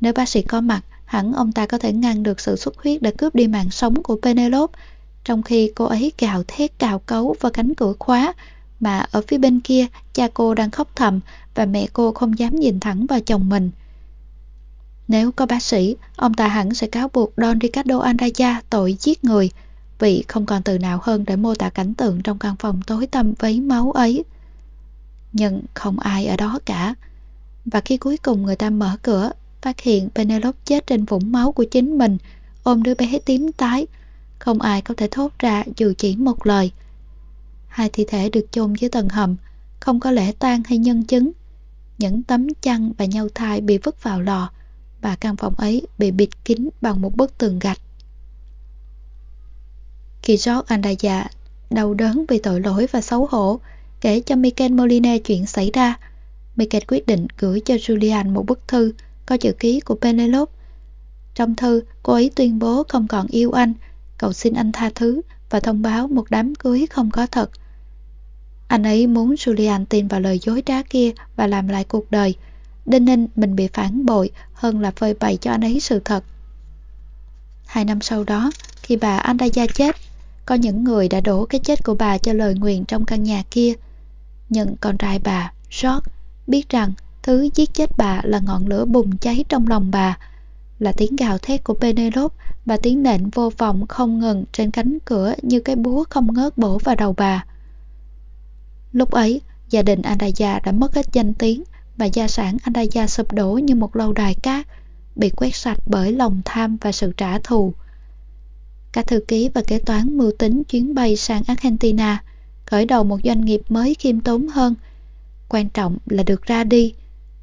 Nếu bác sĩ có mặt, hẳn ông ta có thể ngăn được sự xuất huyết để cướp đi mạng sống của Penelope, trong khi cô ấy gào thét cào cấu vào cánh cửa khóa, mà ở phía bên kia cha cô đang khóc thầm và mẹ cô không dám nhìn thẳng vào chồng mình. Nếu có bác sĩ, ông ta hẳn sẽ cáo buộc Don Ricardo Andaya tội giết người, vì không còn từ nào hơn để mô tả cảnh tượng trong căn phòng tối tăm vấy máu ấy. Nhưng không ai ở đó cả. Và khi cuối cùng người ta mở cửa, phát hiện Penelope chết trên vũng máu của chính mình, ôm đứa bé tím tái. Không ai có thể thốt ra dù chỉ một lời. Hai thi thể được chôn dưới tầng hầm, không có lễ tang hay nhân chứng. Những tấm chăn và nhau thai bị vứt vào lò, và căn phòng ấy bị bịt kín bằng một bức tường gạch. Khi George Andaya đau đớn vì tội lỗi và xấu hổ, kể cho Michael Moline chuyện xảy ra, Michael quyết định gửi cho Julian một bức thư có chữ ký của Penelope. Trong thư, cô ấy tuyên bố không còn yêu anh, cầu xin anh tha thứ và thông báo một đám cưới không có thật. Anh ấy muốn Julian tin vào lời dối trá kia và làm lại cuộc đời, đinh ninh mình bị phản bội hơn là phơi bày cho anh ấy sự thật. Hai năm sau đó, khi bà Andaya chết, có những người đã đổ cái chết của bà cho lời nguyền trong căn nhà kia. Nhưng con trai bà, George, biết rằng thứ giết chết bà là ngọn lửa bùng cháy trong lòng bà, là tiếng gào thét của Penelope và tiếng nện vô vọng không ngừng trên cánh cửa như cái búa không ngớt bổ vào đầu bà. Lúc ấy, gia đình Andaya đã mất hết danh tiếng và gia sản Andaya sụp đổ như một lâu đài cát, bị quét sạch bởi lòng tham và sự trả thù. Các thư ký và kế toán mưu tính chuyến bay sang Argentina, khởi đầu một doanh nghiệp mới khiêm tốn hơn. Quan trọng là được ra đi,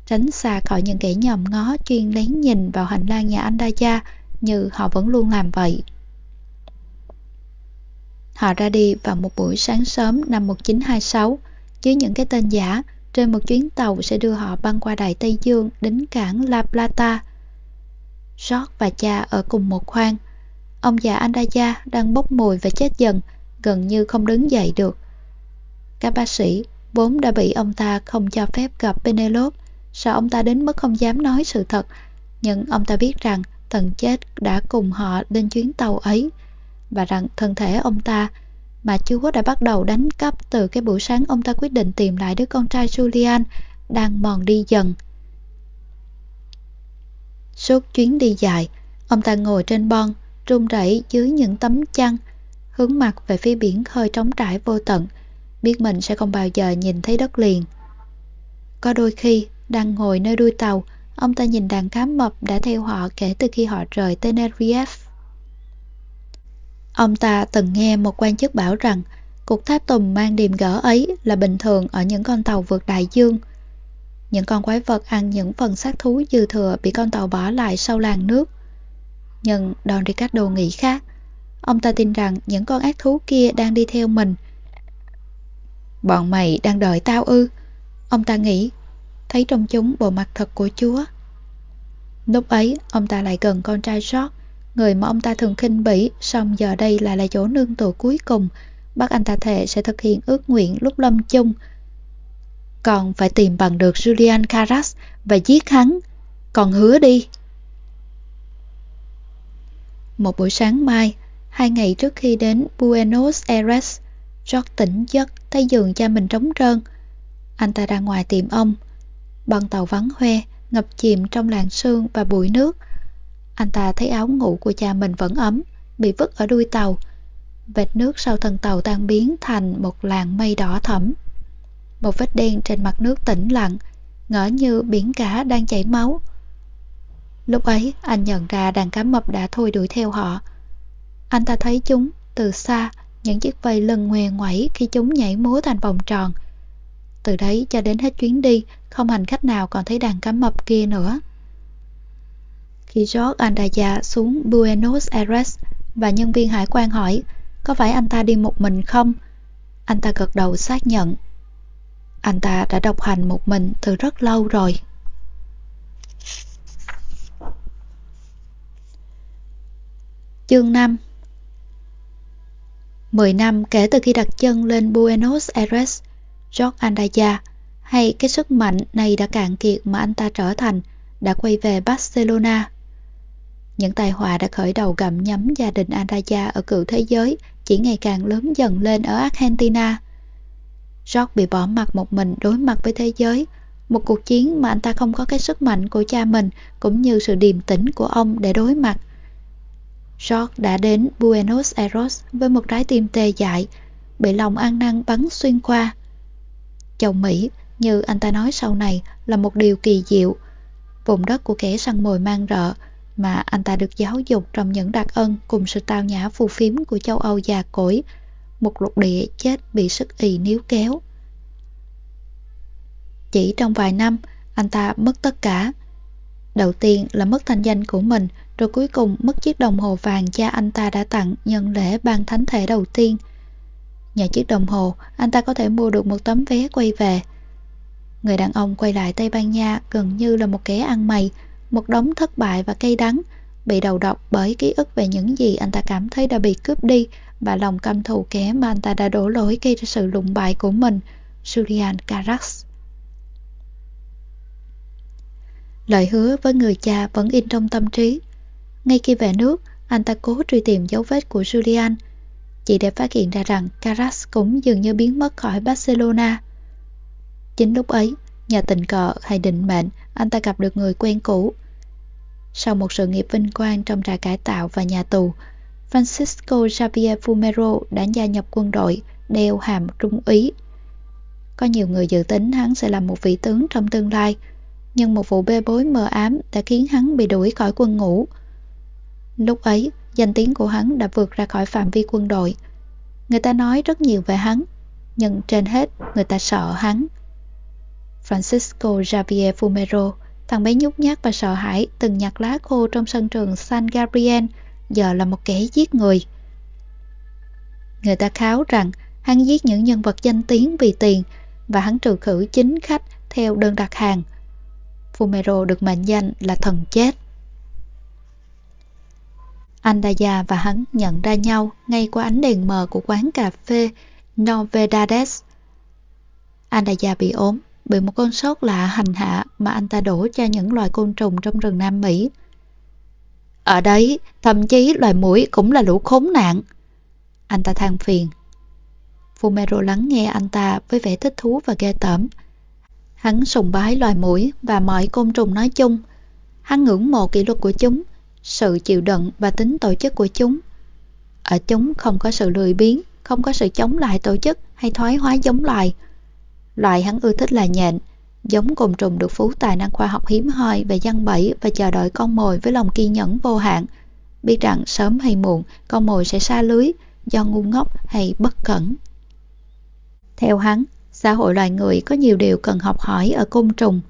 tránh xa khỏi những kẻ nhòm ngó chuyên lén nhìn vào hành lang nhà Andaya như họ vẫn luôn làm vậy. Họ ra đi vào một buổi sáng sớm năm 1926 dưới những cái tên giả trên một chuyến tàu sẽ đưa họ băng qua Đại Tây Dương đến cảng La Plata. George và cha ở cùng một khoang. Ông già Andaya đang bốc mùi và chết dần, gần như không đứng dậy được. Các bác sĩ vốn đã bị ông ta không cho phép gặp Penelope, sợ ông ta đến mức không dám nói sự thật, nhưng ông ta biết rằng thần chết đã cùng họ lên chuyến tàu ấy, và rằng thân thể ông ta mà Chúa đã bắt đầu đánh cắp từ cái buổi sáng ông ta quyết định tìm lại đứa con trai Julian đang mòn đi dần. Suốt chuyến đi dài, ông ta ngồi trên bon, run rẩy dưới những tấm chăn, hướng mặt về phía biển khơi trống trải vô tận, biết mình sẽ không bao giờ nhìn thấy đất liền. Có đôi khi, đang ngồi nơi đuôi tàu, ông ta nhìn đàn cá mập đã theo họ kể từ khi họ rời Tenerife. Ông ta từng nghe một quan chức bảo rằng cuộc tháp tùng mang điềm gỡ ấy là bình thường ở những con tàu vượt đại dương. Những con quái vật ăn những phần xác thú dư thừa bị con tàu bỏ lại sau làng nước. Nhưng Don Ricardo nghĩ khác. Ông ta tin rằng những con ác thú kia đang đi theo mình. Bọn mày đang đợi tao ư? Ông ta nghĩ, thấy trong chúng bộ mặt thật của Chúa. Lúc ấy, ông ta lại gần con trai sót, Người mà ông ta thường khinh bỉ, song giờ đây lại là chỗ nương tựa cuối cùng, bắt anh ta thề sẽ thực hiện ước nguyện lúc lâm chung. Còn phải tìm bằng được Julian Carras và giết hắn. Còn hứa đi. Một buổi sáng mai, hai ngày trước khi đến Buenos Aires, George tỉnh giấc thấy giường cha mình trống trơn. Anh ta ra ngoài tìm ông bằng tàu vắng hoe, ngập chìm trong làn sương và bụi nước. Anh ta thấy áo ngủ của cha mình vẫn ấm, bị vứt ở đuôi tàu. Vệt nước sau thân tàu tan biến thành một làn mây đỏ thẫm. Một vết đen trên mặt nước tĩnh lặng, ngỡ như biển cả đang chảy máu. Lúc ấy, anh nhận ra đàn cá mập đã thôi đuổi theo họ. Anh ta thấy chúng từ xa, những chiếc vây lưng ngoe ngoẩy khi chúng nhảy múa thành vòng tròn. Từ đấy cho đến hết chuyến đi, không hành khách nào còn thấy đàn cá mập kia nữa. Khi George Andaya xuống Buenos Aires và nhân viên hải quan hỏi có phải anh ta đi một mình không, Anh ta gật đầu xác nhận. Anh ta đã độc hành một mình từ rất lâu rồi. Chương 5 10 năm kể từ khi đặt chân lên Buenos Aires, George Andaya, hay cái sức mạnh này đã cạn kiệt mà anh ta trở thành, đã quay về Barcelona. Những tai họa đã khởi đầu gặm nhấm gia đình Andaya ở cựu thế giới chỉ ngày càng lớn dần lên ở Argentina. George bị bỏ mặt một mình đối mặt với thế giới, một cuộc chiến mà anh ta không có cái sức mạnh của cha mình cũng như sự điềm tĩnh của ông để đối mặt. George đã đến Buenos Aires với một trái tim tê dại, bị lòng an năng bắn xuyên qua. Chồng Mỹ, như anh ta nói sau này, là một điều kỳ diệu. Vùng đất của kẻ săn mồi mang rợ, mà anh ta được giáo dục trong những đặc ân cùng sự tao nhã phù phiếm của châu Âu già cỗi, một lục địa chết bị sức ì níu kéo. Chỉ trong vài năm, anh ta mất tất cả. Đầu tiên là mất thanh danh của mình, rồi cuối cùng mất chiếc đồng hồ vàng cha anh ta đã tặng nhân lễ ban thánh thể đầu tiên. Nhờ chiếc đồng hồ, anh ta có thể mua được một tấm vé quay về. Người đàn ông quay lại Tây Ban Nha gần như là một kẻ ăn mày, một đống thất bại và cay đắng, bị đầu độc bởi ký ức về những gì anh ta cảm thấy đã bị cướp đi và lòng căm thù kẻ mà anh ta đã đổ lỗi gây ra sự lụng bại của mình, Julian Carax. Lời hứa với người cha vẫn in trong tâm trí. Ngay khi về nước, anh ta cố truy tìm dấu vết của Julian, chị đã phát hiện ra rằng Caras cũng dường như biến mất khỏi Barcelona. Chính lúc ấy, nhờ tình cờ hay định mệnh, anh ta gặp được người quen cũ. Sau một sự nghiệp vinh quang trong trại cải tạo và nhà tù, Francisco Javier Fumero đã gia nhập quân đội, đeo hàm trung úy. Có nhiều người dự tính hắn sẽ làm một vị tướng trong tương lai, nhưng một vụ bê bối mờ ám đã khiến hắn bị đuổi khỏi quân ngũ. Lúc ấy, danh tiếng của hắn đã vượt ra khỏi phạm vi quân đội. Người ta nói rất nhiều về hắn, nhưng trên hết người ta sợ hắn. Francisco Javier Fumero, thằng bé nhút nhát và sợ hãi từng nhặt lá khô trong sân trường San Gabriel, giờ là một kẻ giết người. Người ta kháo rằng hắn giết những nhân vật danh tiếng vì tiền và hắn trừ khử chính khách theo đơn đặt hàng. Fumero được mệnh danh là thần chết. Andaya và hắn nhận ra nhau ngay qua ánh đèn mờ của quán cà phê Novedades. Andaya bị ốm, bị một con sốt lạ hành hạ mà anh ta đổ cho những loài côn trùng trong rừng Nam Mỹ. Ở đấy, thậm chí loài mũi cũng là lũ khốn nạn. Anh ta than phiền. Fumero lắng nghe anh ta với vẻ thích thú và ghê tởm. Hắn sùng bái loài mũi và mọi côn trùng nói chung. Hắn ngưỡng mộ kỷ luật của chúng, sự chịu đựng và tính tổ chức của chúng. Ở chúng không có sự lười biếng, không có sự chống lại tổ chức hay thoái hóa giống loài. Loài hắn ưa thích là nhện, giống côn trùng được phú tài năng khoa học hiếm hoi về dân bẫy và chờ đợi con mồi với lòng kiên nhẫn vô hạn. Biết rằng sớm hay muộn con mồi sẽ xa lưới do ngu ngốc hay bất cẩn. Theo hắn, xã hội loài người có nhiều điều cần học hỏi ở côn trùng.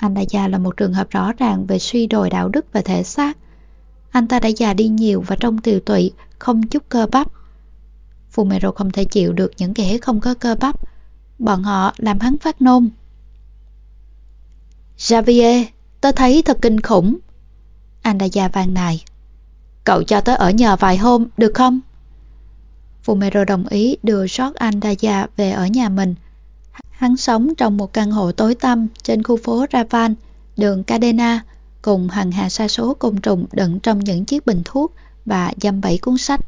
Andaya là một trường hợp rõ ràng về suy đồi đạo đức và thể xác. Anh ta đã già đi nhiều và trong tiều tụy, không chút cơ bắp. Fumero không thể chịu được những kẻ không có cơ bắp. Bọn họ làm hắn phát nôn. Javier, tớ thấy thật kinh khủng. Andaya vang nài. Cậu cho tớ ở nhờ vài hôm, được không? Fumero đồng ý đưa George Andaya về ở nhà mình. Hắn sống trong một căn hộ tối tăm trên khu phố Ravan, đường Cadena, cùng hàng hà sa số côn trùng đựng trong những chiếc bình thuốc và dăm bảy cuốn sách.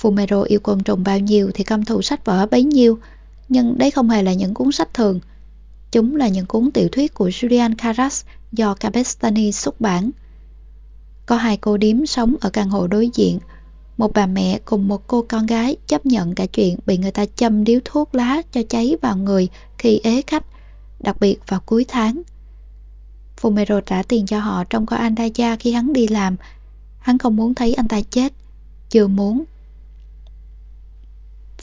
Fumero yêu côn trùng bao nhiêu thì căm thù sách vở bấy nhiêu, nhưng đấy không hề là những cuốn sách thường. Chúng là những cuốn tiểu thuyết của Julian Carras do Cabestany xuất bản. Có hai cô điếm sống ở căn hộ đối diện, một bà mẹ cùng một cô con gái chấp nhận cả chuyện bị người ta châm điếu thuốc lá cho cháy vào người khi ế khách, đặc biệt vào cuối tháng. Fumero trả tiền cho họ trong coi Andaya khi hắn đi làm. Hắn không muốn thấy anh ta chết. Chưa muốn.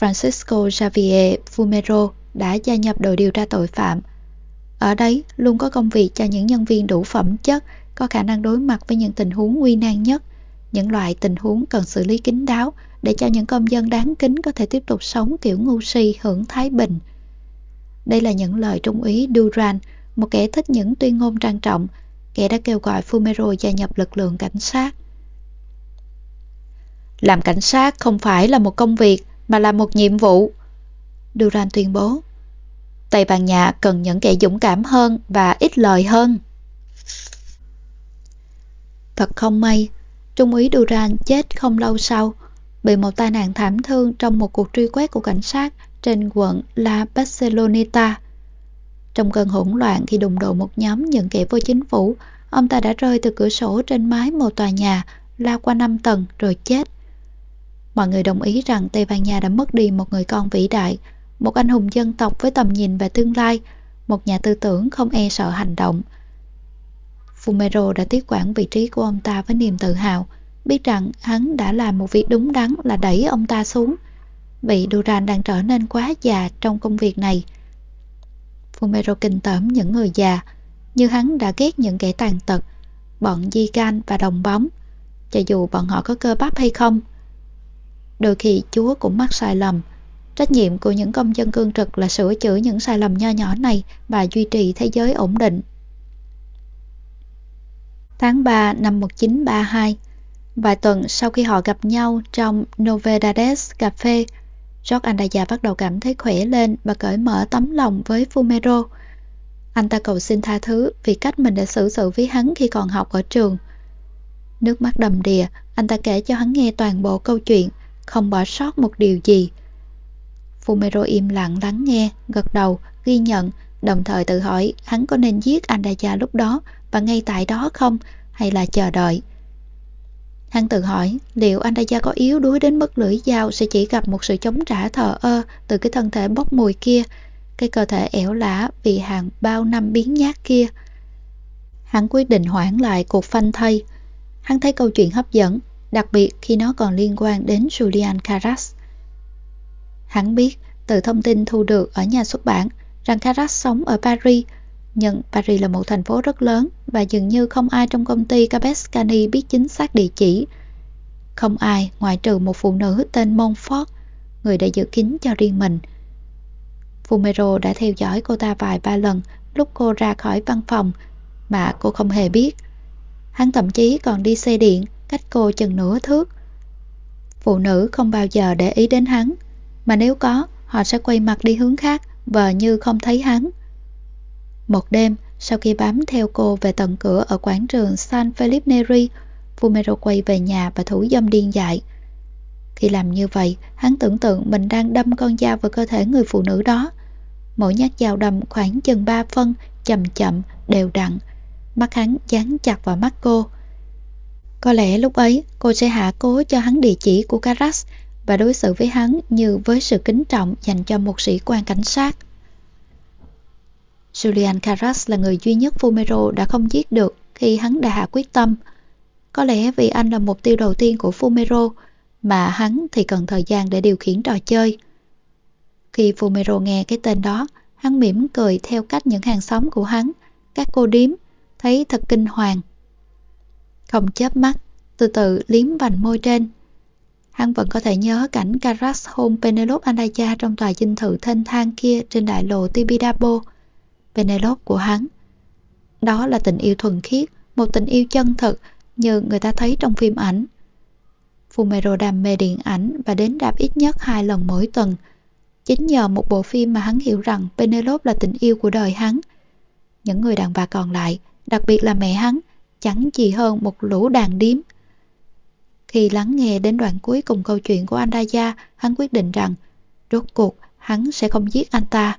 Francisco Javier Fumero đã gia nhập đội điều tra tội phạm. Ở đấy luôn có công việc cho những nhân viên đủ phẩm chất, có khả năng đối mặt với những tình huống nguy nan nhất những loại tình huống cần xử lý kín đáo để cho những công dân đáng kính có thể tiếp tục sống kiểu ngu si hưởng thái bình. Đây là những lời trung úy Duran, một kẻ thích những tuyên ngôn trang trọng, kẻ đã kêu gọi Fumero gia nhập lực lượng cảnh sát. Làm cảnh sát không phải là một công việc mà là một nhiệm vụ. Duran tuyên bố. Tây Ban Nha cần những kẻ dũng cảm hơn và ít lời hơn. Thật không may, Trung úy Duran chết không lâu sau, bị một tai nạn thảm thương trong một cuộc truy quét của cảnh sát trên quận La Barceloneta. Trong cơn hỗn loạn khi đụng độ một nhóm những kẻ vô chính phủ, ông ta đã rơi từ cửa sổ trên mái một tòa nhà, lao qua 5 tầng rồi chết. Mọi người đồng ý rằng Tây Ban Nha đã mất đi một người con vĩ đại, một anh hùng dân tộc với tầm nhìn về tương lai, một nhà tư tưởng không e sợ hành động. Fumero đã tiếp quản vị trí của ông ta với niềm tự hào, biết rằng hắn đã làm một việc đúng đắn là đẩy ông ta xuống. Vị Duran đang trở nên quá già trong công việc này. Fumero kinh tởm những người già, như hắn đã ghét những kẻ tàn tật, bọn di can và đồng bóng, cho dù bọn họ có cơ bắp hay không. Đôi khi Chúa cũng mắc sai lầm. Trách nhiệm của những công dân cương trực là sửa chữa những sai lầm nho nhỏ này và duy trì thế giới ổn định. Tháng 3 năm 1932, vài tuần sau khi họ gặp nhau trong Novedades Cafe, George Andaya bắt đầu cảm thấy khỏe lên và cởi mở tấm lòng với Fumero. Anh ta cầu xin tha thứ vì cách mình đã xử sự với hắn khi còn học ở trường. Nước mắt đầm đìa, anh ta kể cho hắn nghe toàn bộ câu chuyện, không bỏ sót một điều gì. Fumero im lặng lắng nghe, gật đầu, ghi nhận, đồng thời tự hỏi hắn có nên giết Andaya lúc đó và ngay tại đó không, hay là chờ đợi. Hắn tự hỏi liệu Andaya có yếu đuối đến mức lưỡi dao sẽ chỉ gặp một sự chống trả thờ ơ từ cái thân thể bốc mùi kia, cái cơ thể ẻo lả vì hàng bao năm biến nhát kia. Hắn quyết định hoãn lại cuộc phanh thay. Hắn thấy câu chuyện hấp dẫn, đặc biệt khi nó còn liên quan đến Julian Carras. Hắn biết từ thông tin thu được ở nhà xuất bản rằng Carras sống ở Paris, nhưng Paris là một thành phố rất lớn và dường như không ai trong công ty Capescani biết chính xác địa chỉ. Không ai ngoại trừ một phụ nữ tên Montfort, người đã giữ kín cho riêng mình. Fumero đã theo dõi cô ta vài ba lần lúc cô ra khỏi văn phòng mà cô không hề biết. Hắn thậm chí còn đi xe điện cách cô chừng nửa thước. Phụ nữ không bao giờ để ý đến hắn, mà nếu có, họ sẽ quay mặt đi hướng khác, vờ như không thấy hắn. Một đêm, sau khi bám theo cô về tận cửa ở quảng trường San Felipe Neri, Fumero quay về nhà và thủ dâm điên dại. Khi làm như vậy, hắn tưởng tượng mình đang đâm con dao vào cơ thể người phụ nữ đó. Mỗi nhát dao đâm khoảng chừng 3 phân, chậm chậm, đều đặn. Mắt hắn dán chặt vào mắt cô. Có lẽ lúc ấy cô sẽ hạ cố cho hắn địa chỉ của Caras và đối xử với hắn như với sự kính trọng dành cho một sĩ quan cảnh sát. Julian Caras là người duy nhất Fumero đã không giết được khi hắn đã hạ quyết tâm. Có lẽ vì anh là mục tiêu đầu tiên của Fumero, mà hắn thì cần thời gian để điều khiển trò chơi. Khi Fumero nghe cái tên đó, hắn mỉm cười theo cách những hàng xóm của hắn, các cô điếm, thấy thật kinh hoàng. Không chớp mắt, từ từ liếm vành môi trên. Hắn vẫn có thể nhớ cảnh Caras hôn Penelope Andaya trong tòa dinh thự thanh thang kia trên đại lộ Tibidabo. Penelope của hắn. Đó là tình yêu thuần khiết, một tình yêu chân thật như người ta thấy trong phim ảnh. Fumero đam mê điện ảnh và đến đạp ít nhất hai lần mỗi tuần. Chính nhờ một bộ phim mà hắn hiểu rằng Penelope là tình yêu của đời hắn. Những người đàn bà còn lại, đặc biệt là mẹ hắn, chẳng gì hơn một lũ đàn điếm. Khi lắng nghe đến đoạn cuối cùng câu chuyện của Andaya, hắn quyết định rằng rốt cuộc hắn sẽ không giết anh ta.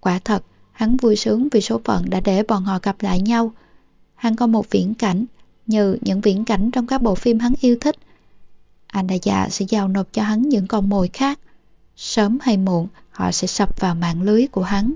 Quả thật, hắn vui sướng vì số phận đã để bọn họ gặp lại nhau. Hắn có một viễn cảnh, như những viễn cảnh trong các bộ phim hắn yêu thích. Andaya sẽ giao nộp cho hắn những con mồi khác. Sớm hay muộn, họ sẽ sập vào mạng lưới của hắn.